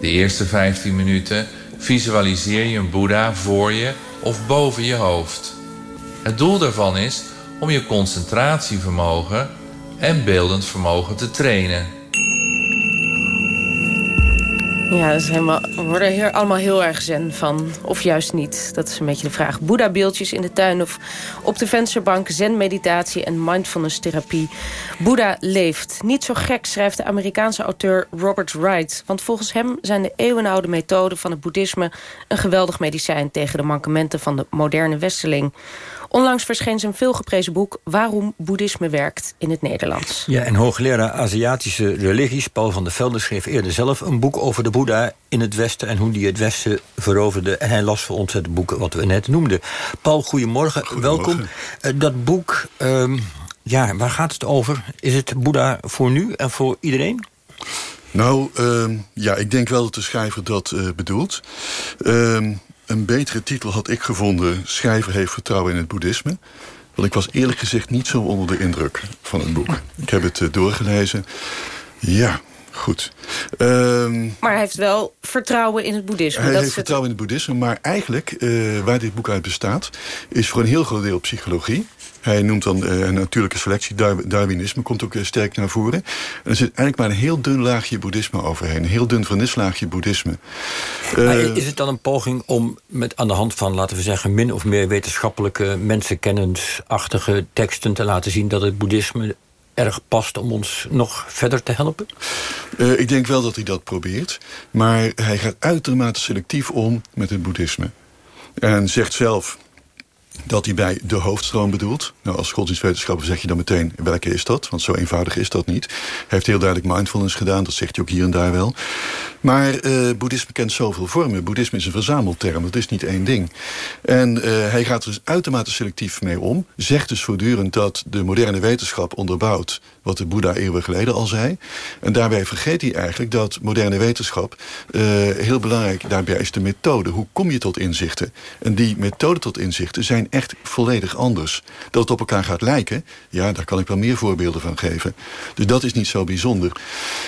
S17: De eerste 15 minuten visualiseer je een Boeddha voor je of boven je hoofd. Het doel daarvan is om je concentratievermogen en beeldend vermogen te trainen.
S9: Ja, helemaal, we worden hier allemaal heel erg zen van. Of juist niet. Dat is een beetje de vraag. Boeddha-beeldjes in de tuin of op de vensterbank... zen-meditatie en mindfulness-therapie. Boeddha leeft. Niet zo gek, schrijft de Amerikaanse auteur Robert Wright. Want volgens hem zijn de eeuwenoude methoden van het boeddhisme... een geweldig medicijn tegen de mankementen van de moderne westerling. Onlangs verscheen zijn veelgeprezen boek... Waarom boeddhisme werkt in het Nederlands.
S11: Ja, en hoogleraar Aziatische religies Paul van der Velde schreef eerder zelf een boek over de Boeddha in het Westen en hoe die het Westen veroverde. En hij las voor ons het boek wat we net noemden. Paul, goedemorgen, welkom. Eh, dat boek, ehm, ja, waar gaat het over? Is het Boeddha voor nu en voor iedereen?
S18: Nou, ehm, ja, ik denk wel dat de schrijver dat eh, bedoelt. Ehm, een betere titel had ik gevonden... Schrijver heeft vertrouwen in het boeddhisme. Want ik was eerlijk gezegd niet zo onder de indruk van het boek. Ik heb het eh, doorgelezen. Ja, goed. Ehm,
S9: Maar hij heeft wel vertrouwen in het boeddhisme.
S18: hij
S9: dat
S18: heeft vertrouwen in het boeddhisme, maar eigenlijk, eh, waar dit boek uit bestaat... is voor een heel groot deel psychologie. Hij noemt dan een natuurlijke selectie, Dar- Darwinisme, komt ook eh, sterk naar voren. En er zit eigenlijk maar een heel dun laagje boeddhisme overheen. Een heel dun vernislaagje boeddhisme.
S11: Maar
S18: Eh,
S11: is het dan een poging om met aan de hand van, laten we zeggen, min of meer wetenschappelijke, mensenkennensachtige teksten te laten zien dat het boeddhisme erg past om ons nog verder te helpen?
S18: Ik denk wel dat hij dat probeert. Maar hij gaat uitermate selectief om met het boeddhisme. En zegt zelf dat hij bij de hoofdstroom bedoelt. Nou, als godsdienstwetenschapper zeg je dan meteen welke is dat? Want zo eenvoudig is dat niet. Hij heeft heel duidelijk mindfulness gedaan, dat zegt hij ook hier en daar wel. Maar eh, boeddhisme kent zoveel vormen. Boeddhisme is een verzamelterm, dat is niet één ding. En eh, hij gaat er dus uitermate selectief mee om. Zegt dus voortdurend dat de moderne wetenschap onderbouwt... wat de Boeddha eeuwen geleden al zei. En daarbij vergeet hij eigenlijk dat moderne wetenschap... eh, heel belangrijk daarbij is de methode. Hoe kom je tot inzichten? En die methode tot inzichten zijn echt volledig anders. Dat het op elkaar gaat lijken, ja, daar kan ik wel meer voorbeelden van geven. Dus dat is niet zo bijzonder.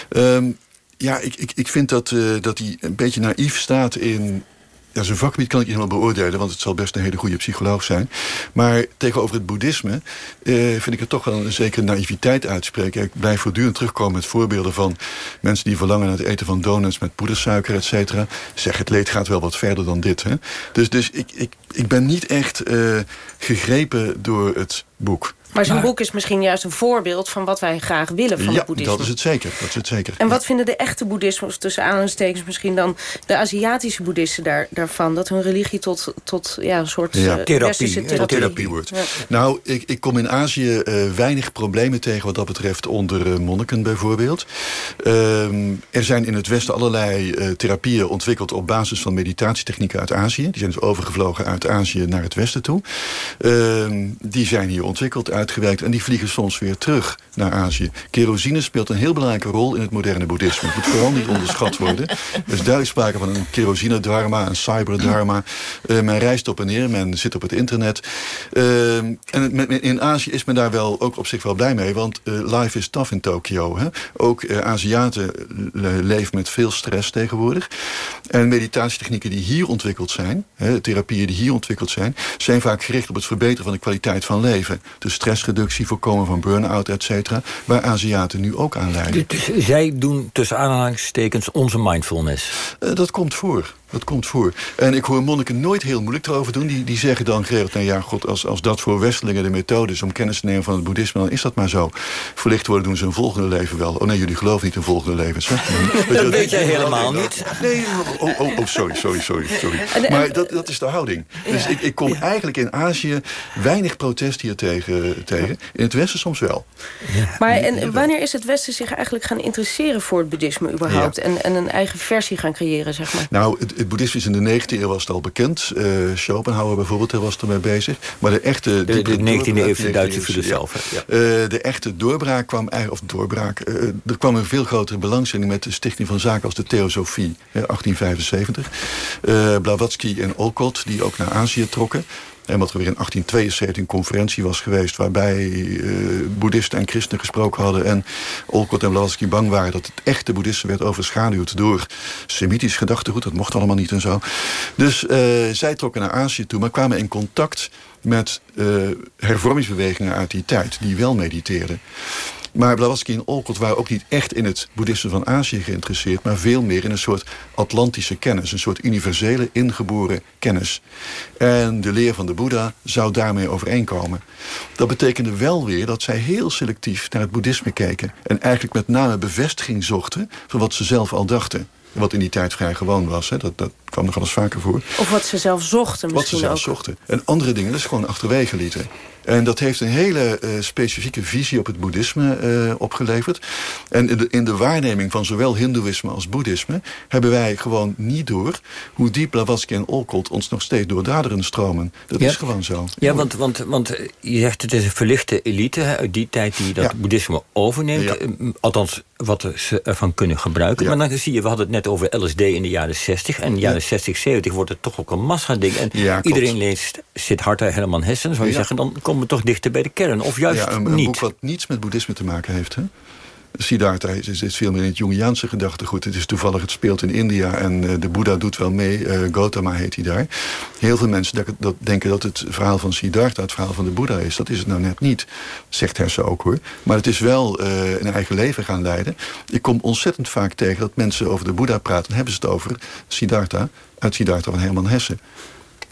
S18: Ehm, ja, ik, ik, ik vind dat, eh, dat hij een beetje naïef staat in... Ja, zijn vakgebied kan ik helemaal beoordelen... want het zal best een hele goede psycholoog zijn. Maar tegenover het boeddhisme eh, vind ik het toch wel een zekere naïviteit uitspreken. Ik blijf voortdurend terugkomen met voorbeelden van... mensen die verlangen naar het eten van donuts met poedersuiker, et cetera. Zeg, het leed gaat wel wat verder dan dit. Hè? Dus, dus ik, ik, ik ben niet echt eh, gegrepen door het boek.
S9: Maar zijn boek is misschien juist een voorbeeld van wat wij graag willen van
S18: ja,
S9: het boeddhisme.
S18: dat is het zeker. Dat is het zeker.
S9: En wat vinden de echte boeddhismen, of tussen aanhalingstekens misschien dan de Aziatische boeddhisten daar, daarvan? Dat hun religie tot, tot ja, een soort
S18: Ja,
S9: eh,
S18: therapie,
S9: therapie,
S18: therapie wordt.
S9: Ja.
S18: Nou, ik, ik kom in Azië eh, weinig problemen tegen wat dat betreft onder eh, monniken bijvoorbeeld. Ehm, er zijn in het Westen allerlei therapieën ontwikkeld op basis van meditatietechnieken uit Azië. Die zijn dus overgevlogen uit Azië naar het Westen toe. Ehm, die zijn hier ontwikkeld, en die vliegen soms weer terug naar Azië. Kerosine speelt een heel belangrijke rol in het moderne boeddhisme. Het moet vooral niet onderschat worden. Er is duidelijk sprake van een kerosine-dharma, een cyber-dharma. Eh, men reist op en neer, men zit op het internet. Ehm, en in Azië is men daar wel ook op zich wel blij mee, want eh, life is tough in Tokio. Ook eh, Aziaten le- leven met veel stress tegenwoordig. En meditatietechnieken die hier ontwikkeld zijn, hè, therapieën die hier ontwikkeld zijn, zijn vaak gericht op het verbeteren van de kwaliteit van leven. Dus stressreductie, voorkomen van burn-out, et cetera, waar Aziaten nu ook aan lijden.
S11: Dus zij doen tussen aanhalingstekens onze mindfulness.
S18: Eh, dat komt voor. Dat komt voor. En ik hoor monniken nooit heel moeilijk erover doen. Die, die zeggen dan geregeld, nou ja, god, als, als dat voor Westelingen de methode is... om kennis te nemen van het boeddhisme, dan is dat maar zo. Verlicht worden doen ze een volgende leven wel. Oh nee, jullie geloven niet in volgende levens.
S11: dat weet jij helemaal niet.
S18: Nee, oh, oh, oh, sorry, sorry, sorry. sorry. Maar dat, dat is de houding. Dus ik, ik kom eigenlijk in Azië weinig protest hier tegen, tegen. In het Westen soms wel.
S9: Maar en wanneer is het Westen zich eigenlijk gaan interesseren voor het boeddhisme überhaupt? En, en een eigen versie gaan creëren, zeg maar?
S18: Nou, het, het boeddhisme is in de 19e eeuw was het al bekend. Uh, Schopenhauer bijvoorbeeld was ermee bezig. Maar de echte...
S11: De, de 19e eeuwse Duitse filosoof.
S18: Ja. Uh, de echte doorbraak kwam. Of doorbraak... Uh, er kwam een veel grotere belangstelling met de stichting van zaken als de Theosofie. 1875. Blavatsky en Olcott, die ook naar Azië trokken. En wat er weer in 1872 een conferentie was geweest... waarbij uh, boeddhisten en christenen gesproken hadden... en Olcott en Blavatsky bang waren dat het echte boeddhisme werd overschaduwd... door semitisch gedachtegoed, dat mocht allemaal niet en zo. Dus uh, zij trokken naar Azië toe, maar kwamen in contact met uh, hervormingsbewegingen uit die tijd... die wel mediteerden. Maar Blavatsky en Olcott waren ook niet echt in het boeddhisme van Azië geïnteresseerd... maar veel meer in een soort Atlantische kennis. Een soort universele, ingeboren kennis. En de leer van de Boeddha zou daarmee overeenkomen. Dat betekende wel weer dat zij heel selectief naar het boeddhisme keken... en eigenlijk met name bevestiging zochten van wat ze zelf al dachten. Wat in die tijd vrij gewoon was. Hè. Dat, dat kwam nog wel eens vaker voor.
S9: Of wat ze zelf zochten misschien
S18: Wat ze zelf
S9: ook.
S18: zochten. En andere dingen, dat is gewoon achterwege lieten. En dat heeft een hele uh, specifieke visie op het boeddhisme uh, opgeleverd. En in de, in de waarneming van zowel hindoeïsme als boeddhisme... hebben wij gewoon niet door hoe diep Blavatsky en Olcott ons nog steeds door daderen stromen. Dat
S11: ja.
S18: is gewoon zo.
S11: Ja, want, want, want je zegt het is een verlichte elite hè, uit die tijd die dat ja. boeddhisme overneemt. Ja. Althans, wat ze ervan kunnen gebruiken. Maar dan zie je, we hadden het net over LSD in de jaren 60. En in de jaren 60, 70 wordt het toch ook een massa-ding. En iedereen leest Siddhartha Herman Hessen, zou je zeggen... dan komen toch dichter bij de kern, of juist
S18: ja, een, een
S11: niet.
S18: boek wat niets met boeddhisme te maken heeft, hè? Siddhartha is, is veel meer in het Jungiaanse gedachtegoed. Het is toevallig, het speelt in India en uh, de Boeddha doet wel mee. Uh, Gautama heet hij daar. Heel veel mensen dat, dat denken dat het verhaal van Siddhartha het verhaal van de Boeddha is. Dat is het nou net niet, zegt Hersen ook hoor. Maar het is wel uh, een eigen leven gaan leiden. Ik kom ontzettend vaak tegen dat mensen over de Boeddha praten. Dan hebben ze het over Siddhartha, uit Siddhartha van Herman Hesse.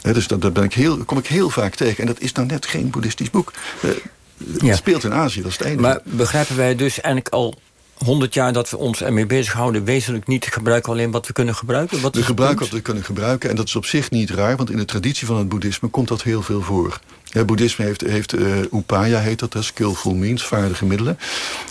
S18: He, dus ben ik heel, kom ik heel vaak tegen. En dat is nou net geen boeddhistisch boek. Uh,
S11: Ja.
S18: Het speelt in Azië, dat is het enige.
S11: Maar begrijpen wij dus eigenlijk al honderd jaar dat we ons ermee bezighouden... wezenlijk niet gebruiken alleen wat we kunnen gebruiken? Wat
S18: we gebruiken wat we kunnen gebruiken. En dat is op zich niet raar, want in de traditie van het boeddhisme... komt dat heel veel voor. Het boeddhisme heeft, heeft uh, upaya, heet dat, hè, skillful means, vaardige middelen.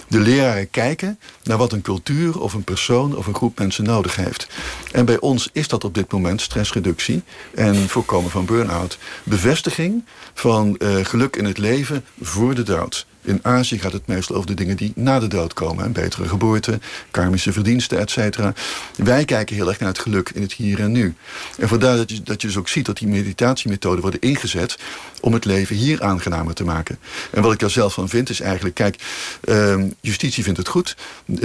S18: De leraren kijken naar wat een cultuur of een persoon of een groep mensen nodig heeft. En bij ons is dat op dit moment stressreductie en voorkomen van burn-out. Bevestiging van uh, geluk in het leven voor de dood. In Azië gaat het meestal over de dingen die na de dood komen. Een betere geboorte, karmische verdiensten, et cetera. Wij kijken heel erg naar het geluk in het hier en nu. En vandaar dat je, dat je dus ook ziet dat die meditatiemethoden worden ingezet... om het leven hier aangenamer te maken. En wat ik daar zelf van vind is eigenlijk... kijk, uh, justitie vindt het goed. Uh,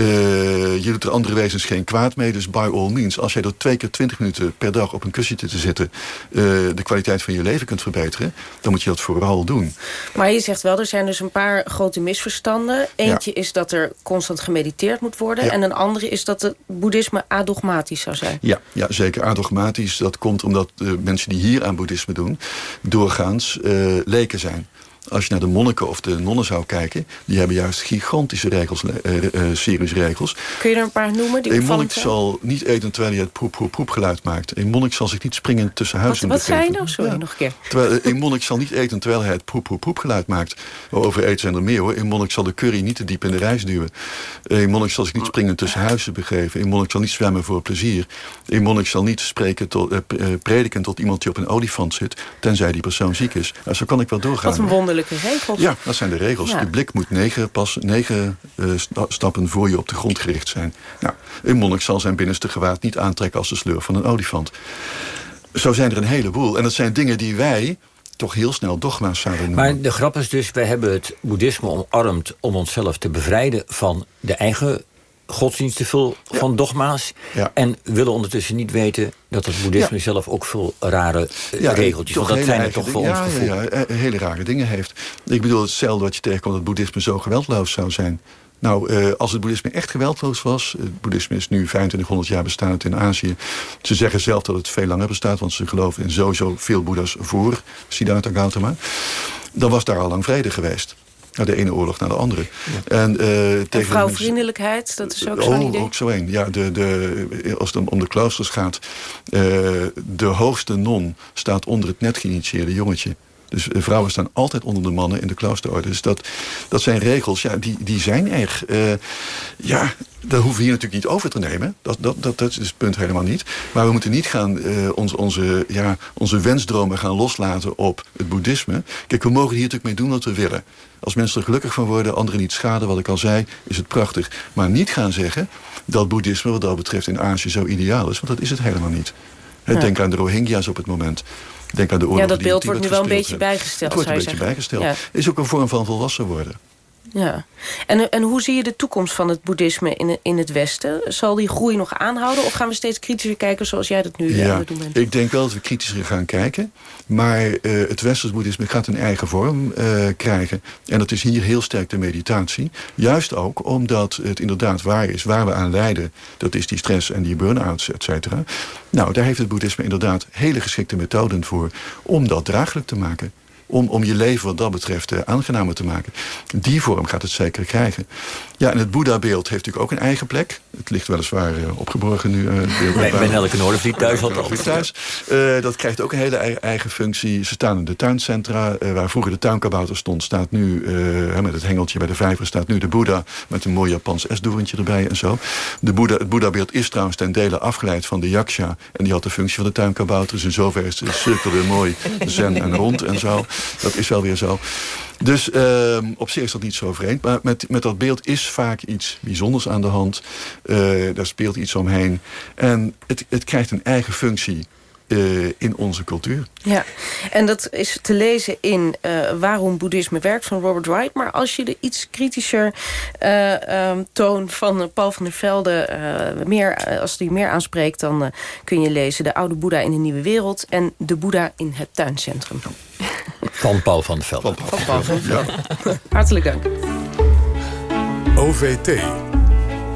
S18: je doet er andere wezens geen kwaad mee. Dus by all means, als jij door twee keer twintig minuten per dag... op een kussentje te zitten... Uh, de kwaliteit van je leven kunt verbeteren... dan moet je dat vooral doen.
S9: Maar je zegt wel, er zijn dus een paar grote misverstanden. Eentje ja. is dat er constant gemediteerd moet worden. Ja. En een andere is dat het boeddhisme adogmatisch zou zijn.
S18: Ja, ja zeker adogmatisch. Dat komt omdat de mensen die hier aan boeddhisme doen... doorgaans leken zijn. Als je naar de monniken of de nonnen zou kijken... die hebben juist gigantische regels, uh, uh, series regels.
S9: Kun je er een paar noemen? Die
S18: een monnik zal niet eten terwijl hij het proep, proep, proep geluid maakt. Een monnik zal zich niet springen tussen huizen
S9: Wat, wat zei je nou? Sorry, ja. nog een keer.
S18: Terwijl, een monnik zal niet eten terwijl hij het proep, proep, proep geluid maakt. Over eten zijn er meer hoor. Een monnik zal de curry niet te diep in de rijst duwen. Een monnik zal zich niet springen tussen huizen begeven. Een monnik zal niet zwemmen voor plezier. Een monnik zal niet spreken tot, uh, prediken tot iemand die op een olifant zit... tenzij die persoon ziek is. Nou, zo kan ik wel doorgaan.
S9: Wat een regels.
S18: Ja, dat zijn de regels. Ja. De blik moet negen, pas, negen uh, stappen voor je op de grond gericht zijn. Nou, een monnik zal zijn binnenste gewaad niet aantrekken als de sleur van een olifant. Zo zijn er een heleboel. En dat zijn dingen die wij toch heel snel dogma's zouden noemen.
S11: Maar de grap is dus, wij hebben het boeddhisme omarmd... om onszelf te bevrijden van de eigen godsdiensten vol van dogma's. En willen ondertussen niet weten dat het boeddhisme zelf ook veel rare eh, regeltjes... want dat zijn er toch voor ons
S18: gevoel. Ja, ja, hele rare dingen heeft. Ik bedoel, hetzelfde wat je tegenkomt dat boeddhisme zo geweldloos zou zijn. Nou, uh, als het boeddhisme echt geweldloos was... het boeddhisme is nu 2500 jaar bestaand in Azië. Ze zeggen zelf dat het veel langer bestaat... want ze geloven in sowieso veel boeddha's voor Siddhartha Gautama. Dan was daar al lang vrede geweest. De ene oorlog naar de andere.
S9: En, uh, en vrouwvriendelijkheid, dat is ook zo'n
S18: oh,
S9: idee?
S18: ook zo een. Ja, de, de, als het om de kloosters gaat... Uh, de hoogste non staat onder het net geïnitieerde jongetje. Dus vrouwen staan altijd onder de mannen in de kloosterorde. Dus dat, dat zijn regels, ja, die, die zijn er. Uh, ja, dat hoeven we hier natuurlijk niet over te nemen. Dat, dat, dat, dat is het punt helemaal niet. Maar we moeten niet gaan uh, onze, onze, ja, onze wensdromen gaan loslaten op het boeddhisme. Kijk, we mogen hier natuurlijk mee doen wat we willen. Als mensen er gelukkig van worden, anderen niet schaden, wat ik al zei, is het prachtig. Maar niet gaan zeggen dat boeddhisme wat dat betreft in Azië zo ideaal is. Want dat is het helemaal niet. Ja. Denk aan de Rohingya's op het moment. Denk aan de oorlog
S9: ja, dat beeld wordt nu wel een beetje bijgesteld.
S18: Het wordt een beetje
S9: zeggen.
S18: bijgesteld.
S9: Ja.
S18: Is ook een vorm van volwassen worden.
S9: Ja. En, en hoe zie je de toekomst van het boeddhisme in, in het Westen? Zal die groei nog aanhouden? Of gaan we steeds kritischer kijken zoals jij dat nu
S18: ja,
S9: aan het doen bent?
S18: Ik denk wel dat we kritischer gaan kijken. Maar uh, het Westers boeddhisme gaat een eigen vorm uh, krijgen. En dat is hier heel sterk de meditatie. Juist ook omdat het inderdaad waar is waar we aan lijden. Dat is die stress en die burn-outs, et cetera. Nou, daar heeft het boeddhisme inderdaad hele geschikte methoden voor... om dat draaglijk te maken om, om je leven wat dat betreft uh, aangenamer te maken. Die vorm gaat het zeker krijgen. Ja, en het Boeddha-beeld heeft natuurlijk ook een eigen plek. Het ligt weliswaar uh, opgeborgen nu. Uh,
S11: bij, bij Nelke Noordervliet thuis
S18: althans. thuis. Uh, dat krijgt ook een hele eigen, functie. Ze staan in de tuincentra. Waar vroeger de tuinkabouter stond, staat nu... Met het hengeltje bij de vijver staat nu de Boeddha... met een mooi Japans S-doerentje erbij en zo. De Boeddha, het Boeddha-beeld is trouwens ten dele afgeleid van de Yaksha. En die had de functie van de tuinkabouter. Dus in zover is de cirkel weer mooi zen en rond en zo. Dat is wel weer zo. Dus uh, op zich is dat niet zo vreemd. Maar met, met dat beeld is vaak iets bijzonders aan de hand. Uh, daar speelt iets omheen. En het, het krijgt een eigen functie uh, in onze cultuur.
S9: Ja, en dat is te lezen in uh, Waarom Boeddhisme werkt van Robert Wright. Maar als je de iets kritischer um, toon van Paul van der Velde... meer, als die meer aanspreekt, dan kun je lezen... De oude Boeddha in de nieuwe wereld en De Boeddha in het tuincentrum.
S11: Van Paul van der Velde.
S9: Van Paul van, van Velde. Ja. Hartelijk dank.
S8: OVT.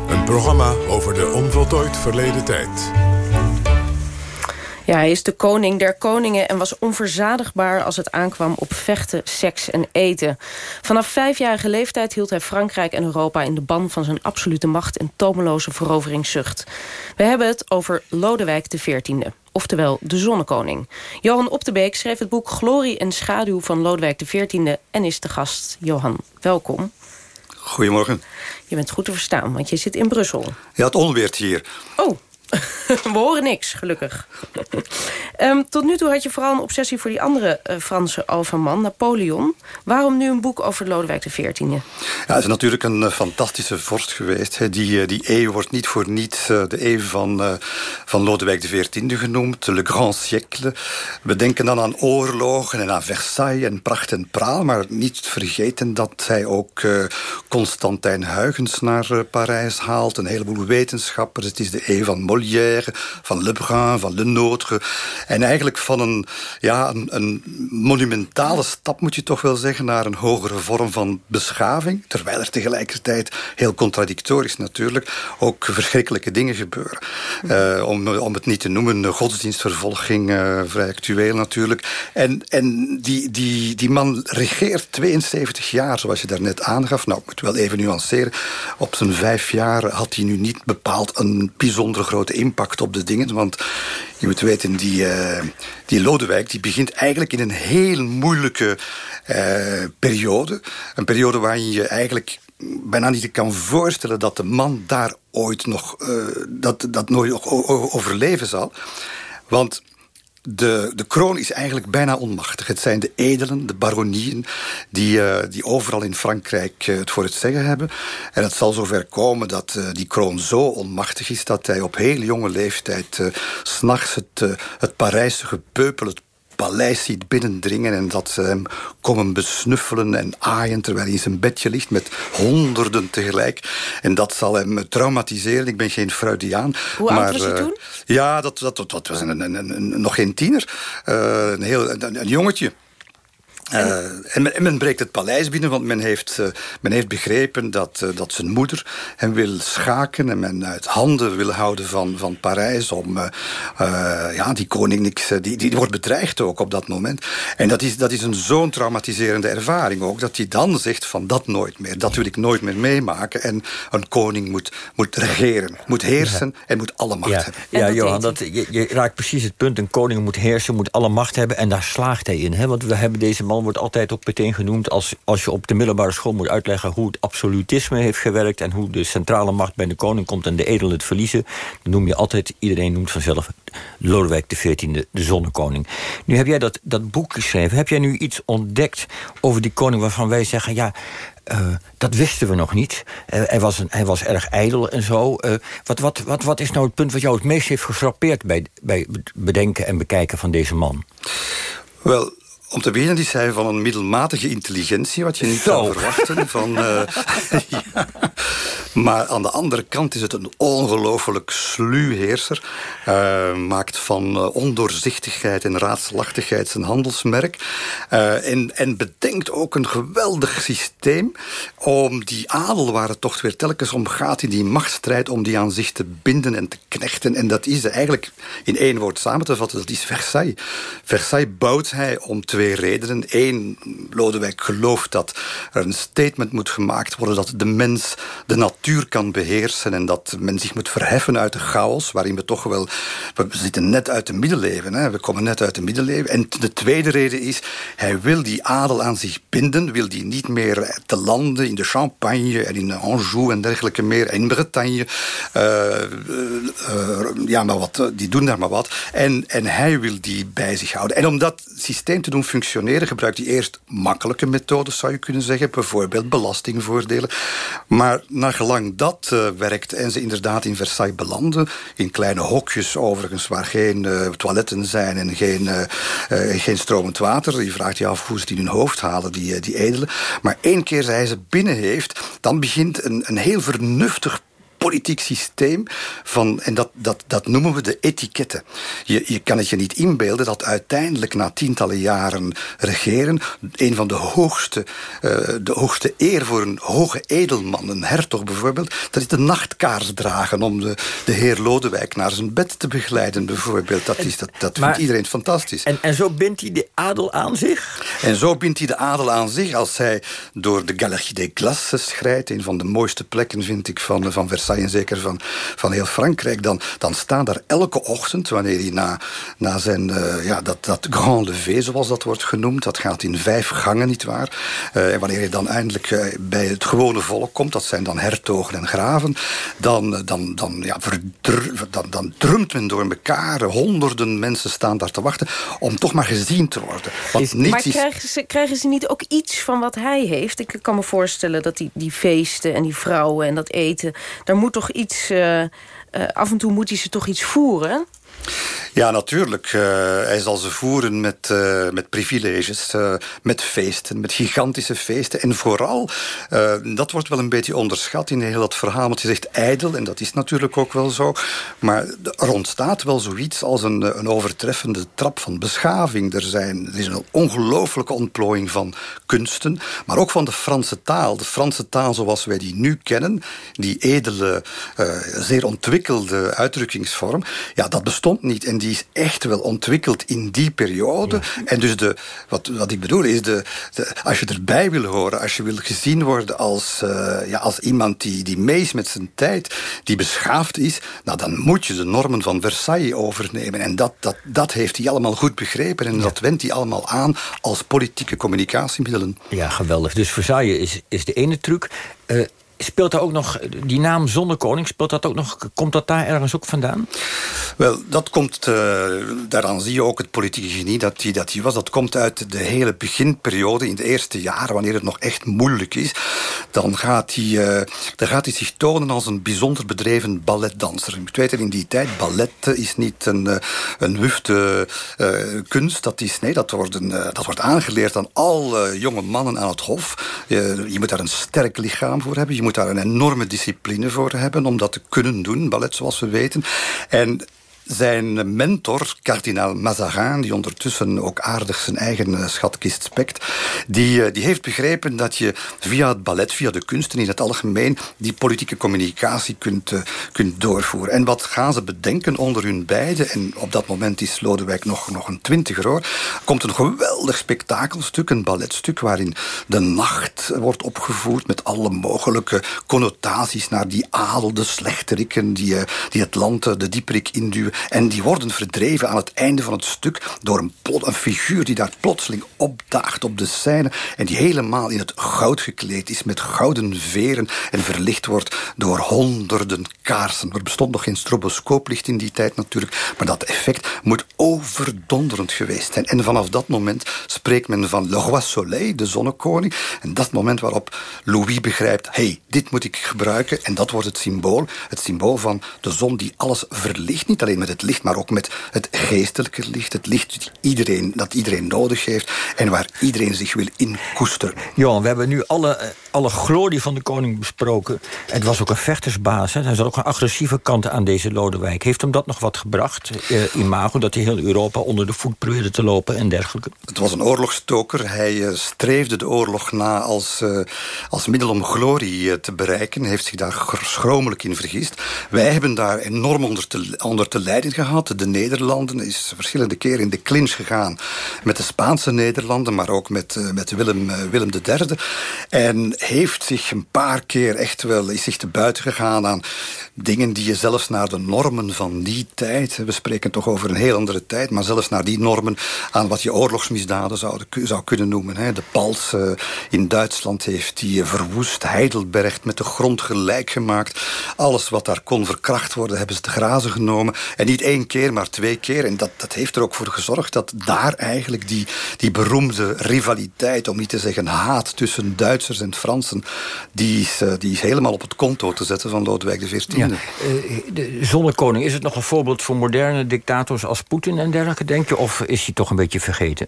S8: Een programma over de onvoltooid verleden tijd.
S9: Ja, hij is de koning der koningen en was onverzadigbaar als het aankwam op vechten, seks en eten. Vanaf vijfjarige leeftijd hield hij Frankrijk en Europa in de ban van zijn absolute macht en tomeloze veroveringszucht. We hebben het over Lodewijk XIV, oftewel de zonnekoning. Johan Op de Beek schreef het boek Glorie en Schaduw van Lodewijk XIV en is de gast. Johan, welkom.
S19: Goedemorgen.
S9: Je bent goed te verstaan, want je zit in Brussel.
S19: Ja, het onweert hier.
S9: Oh, we horen niks, gelukkig. um, tot nu toe had je vooral een obsessie voor die andere uh, Franse alfaman, Napoleon. Waarom nu een boek over Lodewijk XIV? Ja,
S19: hij is natuurlijk een uh, fantastische vorst geweest. Die, uh, die eeuw wordt niet voor niets de eeuw van, van Lodewijk XIV genoemd. Le Grand Siècle. We denken dan aan oorlogen en aan Versailles en pracht en praal. Maar niet vergeten dat hij ook Constantijn Huygens naar Parijs haalt. Een heleboel wetenschappers. Het is de eeuw van Molière van Lebrun, van Le. En eigenlijk van een, ja, een, een, monumentale stap, moet je toch wel zeggen... naar een hogere vorm van beschaving. Terwijl er tegelijkertijd, heel contradictorisch natuurlijk... ook verschrikkelijke dingen gebeuren. Uh, om, om het niet te noemen, godsdienstvervolging, uh, vrij actueel natuurlijk. En, en die, die, die man regeert 72 jaar, zoals je daarnet aangaf. Nou, ik moet wel even nuanceren. Op zijn vijf jaar had hij nu niet bepaald een bijzonder impact op de dingen. Want je moet weten, die, uh, die Lodewijk die begint eigenlijk in een heel moeilijke uh, periode. Een periode waarin je eigenlijk bijna niet kan voorstellen dat de man daar ooit nog, uh, dat, dat nooit nog overleven zal. Want de, de kroon is eigenlijk bijna onmachtig. Het zijn de edelen, de baronieën, die, uh, die overal in Frankrijk uh, het voor het zeggen hebben. En het zal zover komen dat uh, die kroon zo onmachtig is... dat hij op heel jonge leeftijd s'nachts het, het Parijse gepeupel, het paleis ziet binnendringen... en dat ze hem komen besnuffelen en aaien terwijl hij in zijn bedje ligt... met honderden tegelijk. En dat zal hem traumatiseren. Ik ben geen Freudiaan.
S9: Hoe
S19: maar,
S9: oud was hij
S19: eh,
S9: toen?
S19: Ja, dat, dat, dat, was een, een, een- nog geen tiener. Eh, een, heel, een, een jongetje. Eh, en, men, en men breekt het paleis binnen, want men heeft, eh, men heeft begrepen dat, eh, dat zijn moeder hem wil schaken en men uit handen wil houden van, van Parijs om ja, die koning niks, die, die wordt bedreigd ook op dat moment. En dat is, dat is een zo'n traumatiserende ervaring ook, dat hij dan zegt van dat nooit meer, dat wil ik nooit meer meemaken. En een koning moet, moet regeren, moet heersen en moet alle macht
S11: Ja,
S19: hebben.
S11: ja Johan, dat, je, je raakt precies het punt. Een koning moet heersen, moet alle macht hebben. En daar slaagt hij in. Hè? Want we hebben deze man wordt altijd ook meteen genoemd... Als, als je op de middelbare school moet uitleggen... hoe het absolutisme heeft gewerkt... en hoe de centrale macht bij de koning komt... en de edelen het verliezen... dan noem je altijd, iedereen noemt vanzelf... Lodewijk XIV, de zonnekoning. Nu heb jij dat, dat boek geschreven. Heb jij nu iets ontdekt over die koning... waarvan wij zeggen... ja. eh, dat wisten we nog niet. Eh, hij, was een, hij was erg ijdel en zo. Eh, wat, wat, wat, wat is nou het punt wat jou het meest heeft gefrappeerd... bij, bij het bedenken en bekijken van deze man?
S19: Wel, om te beginnen is hij van een middelmatige intelligentie, wat je niet
S11: Zo.
S19: zou verwachten. Van, eh, ja. Maar aan de andere kant is het een ongelooflijk sluw heerser. Eh, maakt van eh, ondoorzichtigheid en raadselachtigheid zijn handelsmerk. En, en bedenkt ook een geweldig systeem om die adel, waar het toch weer telkens om gaat, in die machtsstrijd, om die aan zich te binden en te knechten. En dat is eigenlijk in één woord samen te vatten, dat is Versailles. Versailles bouwt hij om twee redenen. Eén, Lodewijk gelooft dat er een statement moet gemaakt worden dat de mens de natuur kan beheersen en dat men zich moet verheffen uit de chaos, waarin we toch wel... We zitten net uit de middeleeuwen, hè? we komen net uit de middeleeuwen. En de tweede reden is, hij wil die adel aan zich binden, wil die niet meer te landen in de Champagne en in Anjou en dergelijke meer, in Bretagne. Eh, eh, eh, ja, maar wat, die doen daar maar wat. En, en hij wil die bij zich houden. En om dat systeem te doen functioneren, gebruikt hij eerst makkelijke methodes, zou je kunnen zeggen. Bijvoorbeeld belastingvoordelen. Maar naar gelang dat eh, werkt en ze inderdaad in Versailles belanden, in kleine hokjes overigens, waar geen eh, toiletten zijn en geen, eh, geen stromend water. Je vraagt je af hoe ze het in hun hoofd halen, die, die edelen. Maar één keer zij ze binnen heeft, dan begint een, een heel vernuftig politiek systeem van, en dat, dat, dat noemen we de etiketten. Je, je kan het je niet inbeelden dat uiteindelijk na tientallen jaren regeren een van de hoogste, eh, de hoogste eer voor een hoge edelman, een hertog bijvoorbeeld, dat is de nachtkaars dragen om de, de heer Lodewijk naar zijn bed te begeleiden bijvoorbeeld. Dat, is, dat, dat
S11: Maar-
S19: vindt iedereen fantastisch.
S11: En, en zo bindt hij de adel aan zich?
S19: En zo bindt hij de adel aan zich als hij door de Galerie des Glaces schrijdt. Een van de mooiste plekken, vind ik, van, van Versailles en zeker van, van heel Frankrijk. Dan, dan staan daar elke ochtend, wanneer hij na, na zijn, eh, ja, dat, dat grand lever, zoals dat wordt genoemd, dat gaat in vijf gangen, nietwaar? Eh en wanneer hij dan eindelijk eh, bij het gewone volk komt, dat zijn dan hertogen en graven, dan, dan, dan, ja, verdr- dan, dan drumt men door elkaar. Honderden mensen staan daar te wachten om toch maar gezien te worden. Want niets
S9: maar krijgen ze, krijgen ze niet ook iets van wat hij heeft? Ik kan me voorstellen dat die, die feesten en die vrouwen en dat eten... daar moet toch iets... eh, eh, af en toe moet hij ze toch iets voeren?
S19: Ja, natuurlijk. Eh, hij zal ze voeren met, eh, met privileges, eh, met feesten, met gigantische feesten. En vooral, dat wordt wel een beetje onderschat in heel dat verhaal. Want je zegt ijdel, en dat is natuurlijk ook wel zo. Maar er ontstaat wel zoiets als een, een overtreffende trap van beschaving. Er, zijn, er is een ongelooflijke ontplooiing van kunsten, maar ook van de Franse taal. De Franse taal zoals wij die nu kennen, die edele, zeer ontwikkelde uitdrukkingsvorm, ja, dat bestond niet. En die is echt wel ontwikkeld in die periode. En dus de, wat, wat ik bedoel is, de, de, als je erbij wil horen, als je wil gezien worden als, eh, ja, als iemand die, die mee is met zijn tijd, die beschaafd is, nou, dan moet je de normen van Versailles overnemen. En dat, dat, dat heeft hij allemaal goed begrepen. En dat wendt hij allemaal aan als politieke communicatiemiddelen.
S11: Ja, geweldig. Dus Versailles is, is de ene truc. Eh, speelt daar ook nog, die naam Zonnekoning, speelt dat ook nog, komt dat daar ergens ook vandaan?
S19: Wel, dat komt, uh, daaraan zie je ook het politieke genie dat hij dat was. Dat komt uit de hele beginperiode, in de eerste jaren, wanneer het nog echt moeilijk is. Dan gaat hij, uh, dan gaat zich tonen als een bijzonder bedreven balletdanser. Je moet weten, in die tijd, ballet is niet een, uh, een wufte kunst. Dat, is, nee, dat, wordt een, dat wordt aangeleerd aan alle jonge mannen aan het hof. je moet daar een sterk lichaam voor hebben. Je moet daar een enorme discipline voor hebben om dat te kunnen doen, ballet zoals we weten. En zijn mentor, kardinaal Mazarin, die ondertussen ook aardig zijn eigen eh, schatkist spekt, die, eh, die heeft begrepen dat je via het ballet, via de kunsten in het algemeen, die politieke communicatie kunt, uh, kunt doorvoeren. En wat gaan ze bedenken onder hun beiden? En op dat moment is Lodewijk nog, nog een twintiger hoor. Komt een geweldig spektakelstuk, een balletstuk, waarin de nacht wordt opgevoerd met alle mogelijke connotaties naar die adel, de slechterikken, die, die het land de dieperik induwen. En die worden verdreven aan het einde van het stuk door een, een figuur die daar plotseling opdaagt op de scène. En die helemaal in het goud gekleed is met gouden veren en verlicht wordt door honderden kaarsen. Er bestond nog geen stroboscooplicht in die tijd natuurlijk, maar dat effect moet overdonderend geweest zijn. En vanaf dat moment spreekt men van Le Roi Soleil, de zonnekoning. En dat moment waarop Louis begrijpt, hey, dit moet ik gebruiken. En dat wordt het symbool. Het symbool van de zon die alles verlicht. Niet alleen met het licht, maar ook met het geestelijke licht. Het licht dat iedereen, dat iedereen nodig heeft en waar iedereen zich wil in koesteren.
S11: Johan, we hebben nu alle, eh, alle glorie van de koning besproken. Het was ook een vechtersbaas. Hè? Er zat ook een agressieve kant aan deze Lodewijk. Heeft hem dat nog wat gebracht, eh, imago, dat hij heel Europa onder de voet probeerde te lopen en dergelijke?
S19: Het was een oorlogstoker. Hij uh, streefde de oorlog na als, uh, als middel om glorie te bereiken. Hij heeft zich daar schromelijk in vergist. Wij hebben daar enorm onder te, onder te lijden gehad. De Nederlanden is verschillende keren in de clinch gegaan met de Spaanse Nederlanden, maar ook met, uh, met Willem, uh, Willem III. En heeft zich een paar keer echt wel is zich te buiten gegaan aan dingen die je zelfs naar de normen van die tijd, we spreken toch over een heel andere tijd, maar zelfs naar die normen aan wat je oorlogsmisdaden zou, zou kunnen noemen. Hè. De Pals uh, in Duitsland heeft die verwoest, Heidelberg met de grond gelijk gemaakt. Alles wat daar kon verkracht worden, hebben ze te grazen genomen. En niet één keer, maar twee keer. En dat, dat heeft er ook voor gezorgd dat daar eigenlijk die, die beroemde rivaliteit, om niet te zeggen haat tussen Duitsers en Fransen, die is, uh, die is helemaal op het konto te zetten van Lodewijk XIV. Ja. Uh,
S11: de zonnekoning, is het nog een voorbeeld voor moderne dictators als Poetin en dergelijke, denk je? Of is hij toch een beetje vergeten?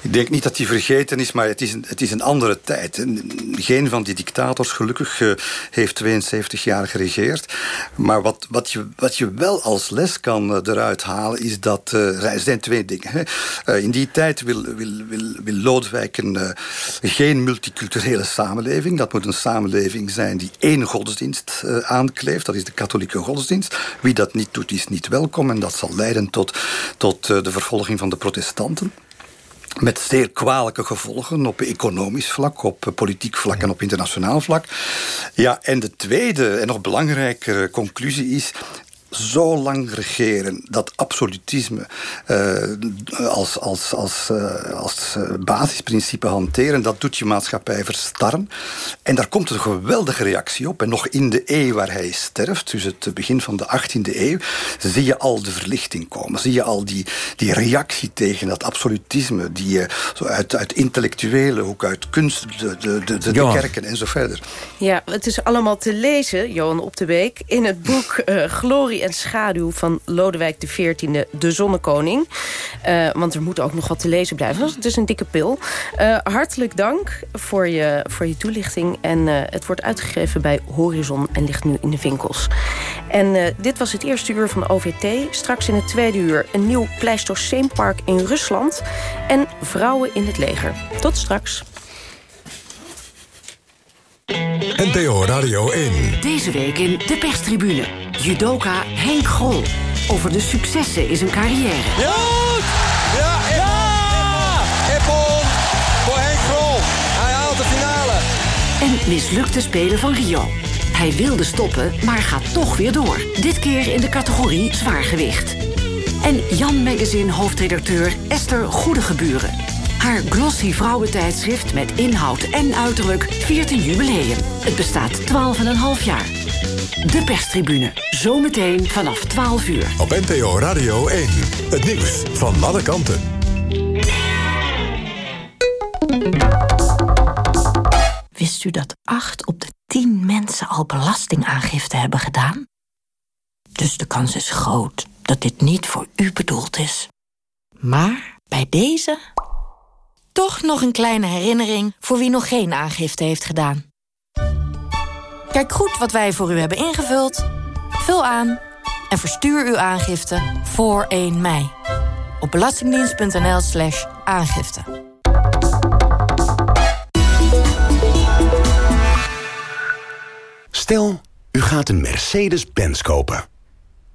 S19: Ik denk niet dat hij vergeten is, maar het is een, het is een andere tijd. Geen van die dictators, gelukkig, uh, heeft 72 jaar geregeerd. Maar wat, wat, je, wat je wel als kan uh, eruit halen, is dat uh, er zijn twee dingen. Uh, in die tijd wil, wil, wil, wil Lodewijk een, geen multiculturele samenleving. Dat moet een samenleving zijn die één godsdienst aankleeft. Dat is de katholieke godsdienst. Wie dat niet doet, is niet welkom. En dat zal leiden tot, tot de vervolging van de protestanten. Met zeer kwalijke gevolgen op economisch vlak, op politiek vlak en op internationaal vlak. Ja, en de tweede en nog belangrijkere conclusie is zo lang regeren, dat absolutisme uh, als, als, als, uh, als basisprincipe hanteren, dat doet je maatschappij verstarren. En daar komt een geweldige reactie op. En nog in de eeuw waar hij sterft, dus het begin van de 18e eeuw, zie je al de verlichting komen. Zie je al die, die reactie tegen dat absolutisme, die uh, zo uit, uit intellectuele hoek, uit kunst, de, de, de, de, de kerken en zo verder.
S9: Ja, het is allemaal te lezen, Johan Op de Beek, in het boek Glorie en schaduw van Lodewijk XIV, de zonnekoning. Uh, want er moet ook nog wat te lezen blijven. Dus het is een dikke pil. Uh, hartelijk dank voor je, voor je toelichting. En uh, het wordt uitgegeven bij Horizon en ligt nu in de winkels. En dit was het eerste uur van OVT. Straks in het tweede uur een nieuw Pleistoceenpark in Rusland. En vrouwen in het leger. Tot straks.
S8: NPO Radio 1.
S20: Deze week in de perstribune. Judoka Henk Grol. Over de successen in zijn carrière.
S21: Ja! Ja! Ja! Ippon voor Henk Grol. Hij haalt de finale.
S20: En mislukte spelen van Rio. Hij wilde stoppen, maar gaat toch weer door. Dit keer in de categorie zwaargewicht. En Jan Magazine hoofdredacteur Esther Goedegeburen Haar glossy vrouwentijdschrift met inhoud en uiterlijk viert een jubileum. Het bestaat 12,5 jaar. De perstribune, zometeen vanaf 12 uur.
S8: Op NPO Radio 1. Het nieuws van alle kanten.
S22: Wist u dat 8 op de 10 mensen al belastingaangifte hebben gedaan? Dus de kans is groot dat dit niet voor u bedoeld is. Maar bij deze toch nog een kleine herinnering voor wie nog geen aangifte heeft gedaan. Kijk goed wat wij voor u hebben ingevuld. Vul aan en verstuur uw aangifte voor 1 mei. Op belastingdienst.nl slash aangifte.
S23: Stel, u gaat een Mercedes-Benz kopen.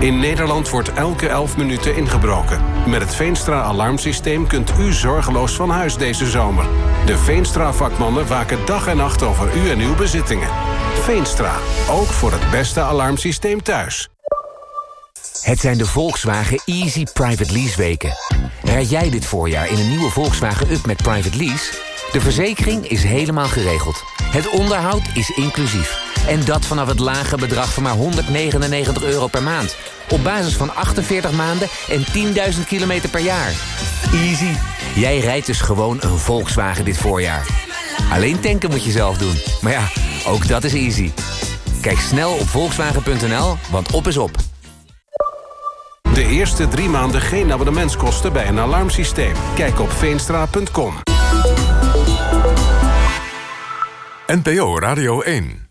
S24: In Nederland wordt elke 11 minuten ingebroken. Met het Veenstra-alarmsysteem kunt u zorgeloos van huis deze zomer. De Veenstra-vakmannen waken dag en nacht over u en uw bezittingen. Veenstra, ook voor het beste alarmsysteem thuis.
S25: Het zijn de Volkswagen Easy Private Lease weken. Rijd jij dit voorjaar in een nieuwe Volkswagen Up met Private Lease? De verzekering is helemaal geregeld. Het onderhoud is inclusief. En dat vanaf het lage bedrag van maar 199 euro per maand. Op basis van 48 maanden en 10.000 kilometer per jaar. Easy. Jij rijdt dus gewoon een Volkswagen dit voorjaar. Alleen tanken moet je zelf doen. Maar ja, ook dat is easy. Kijk snel op volkswagen.nl, want op is op.
S24: De eerste drie maanden geen abonnementskosten bij een alarmsysteem. Kijk op veenstra.com.
S8: NPO Radio 1.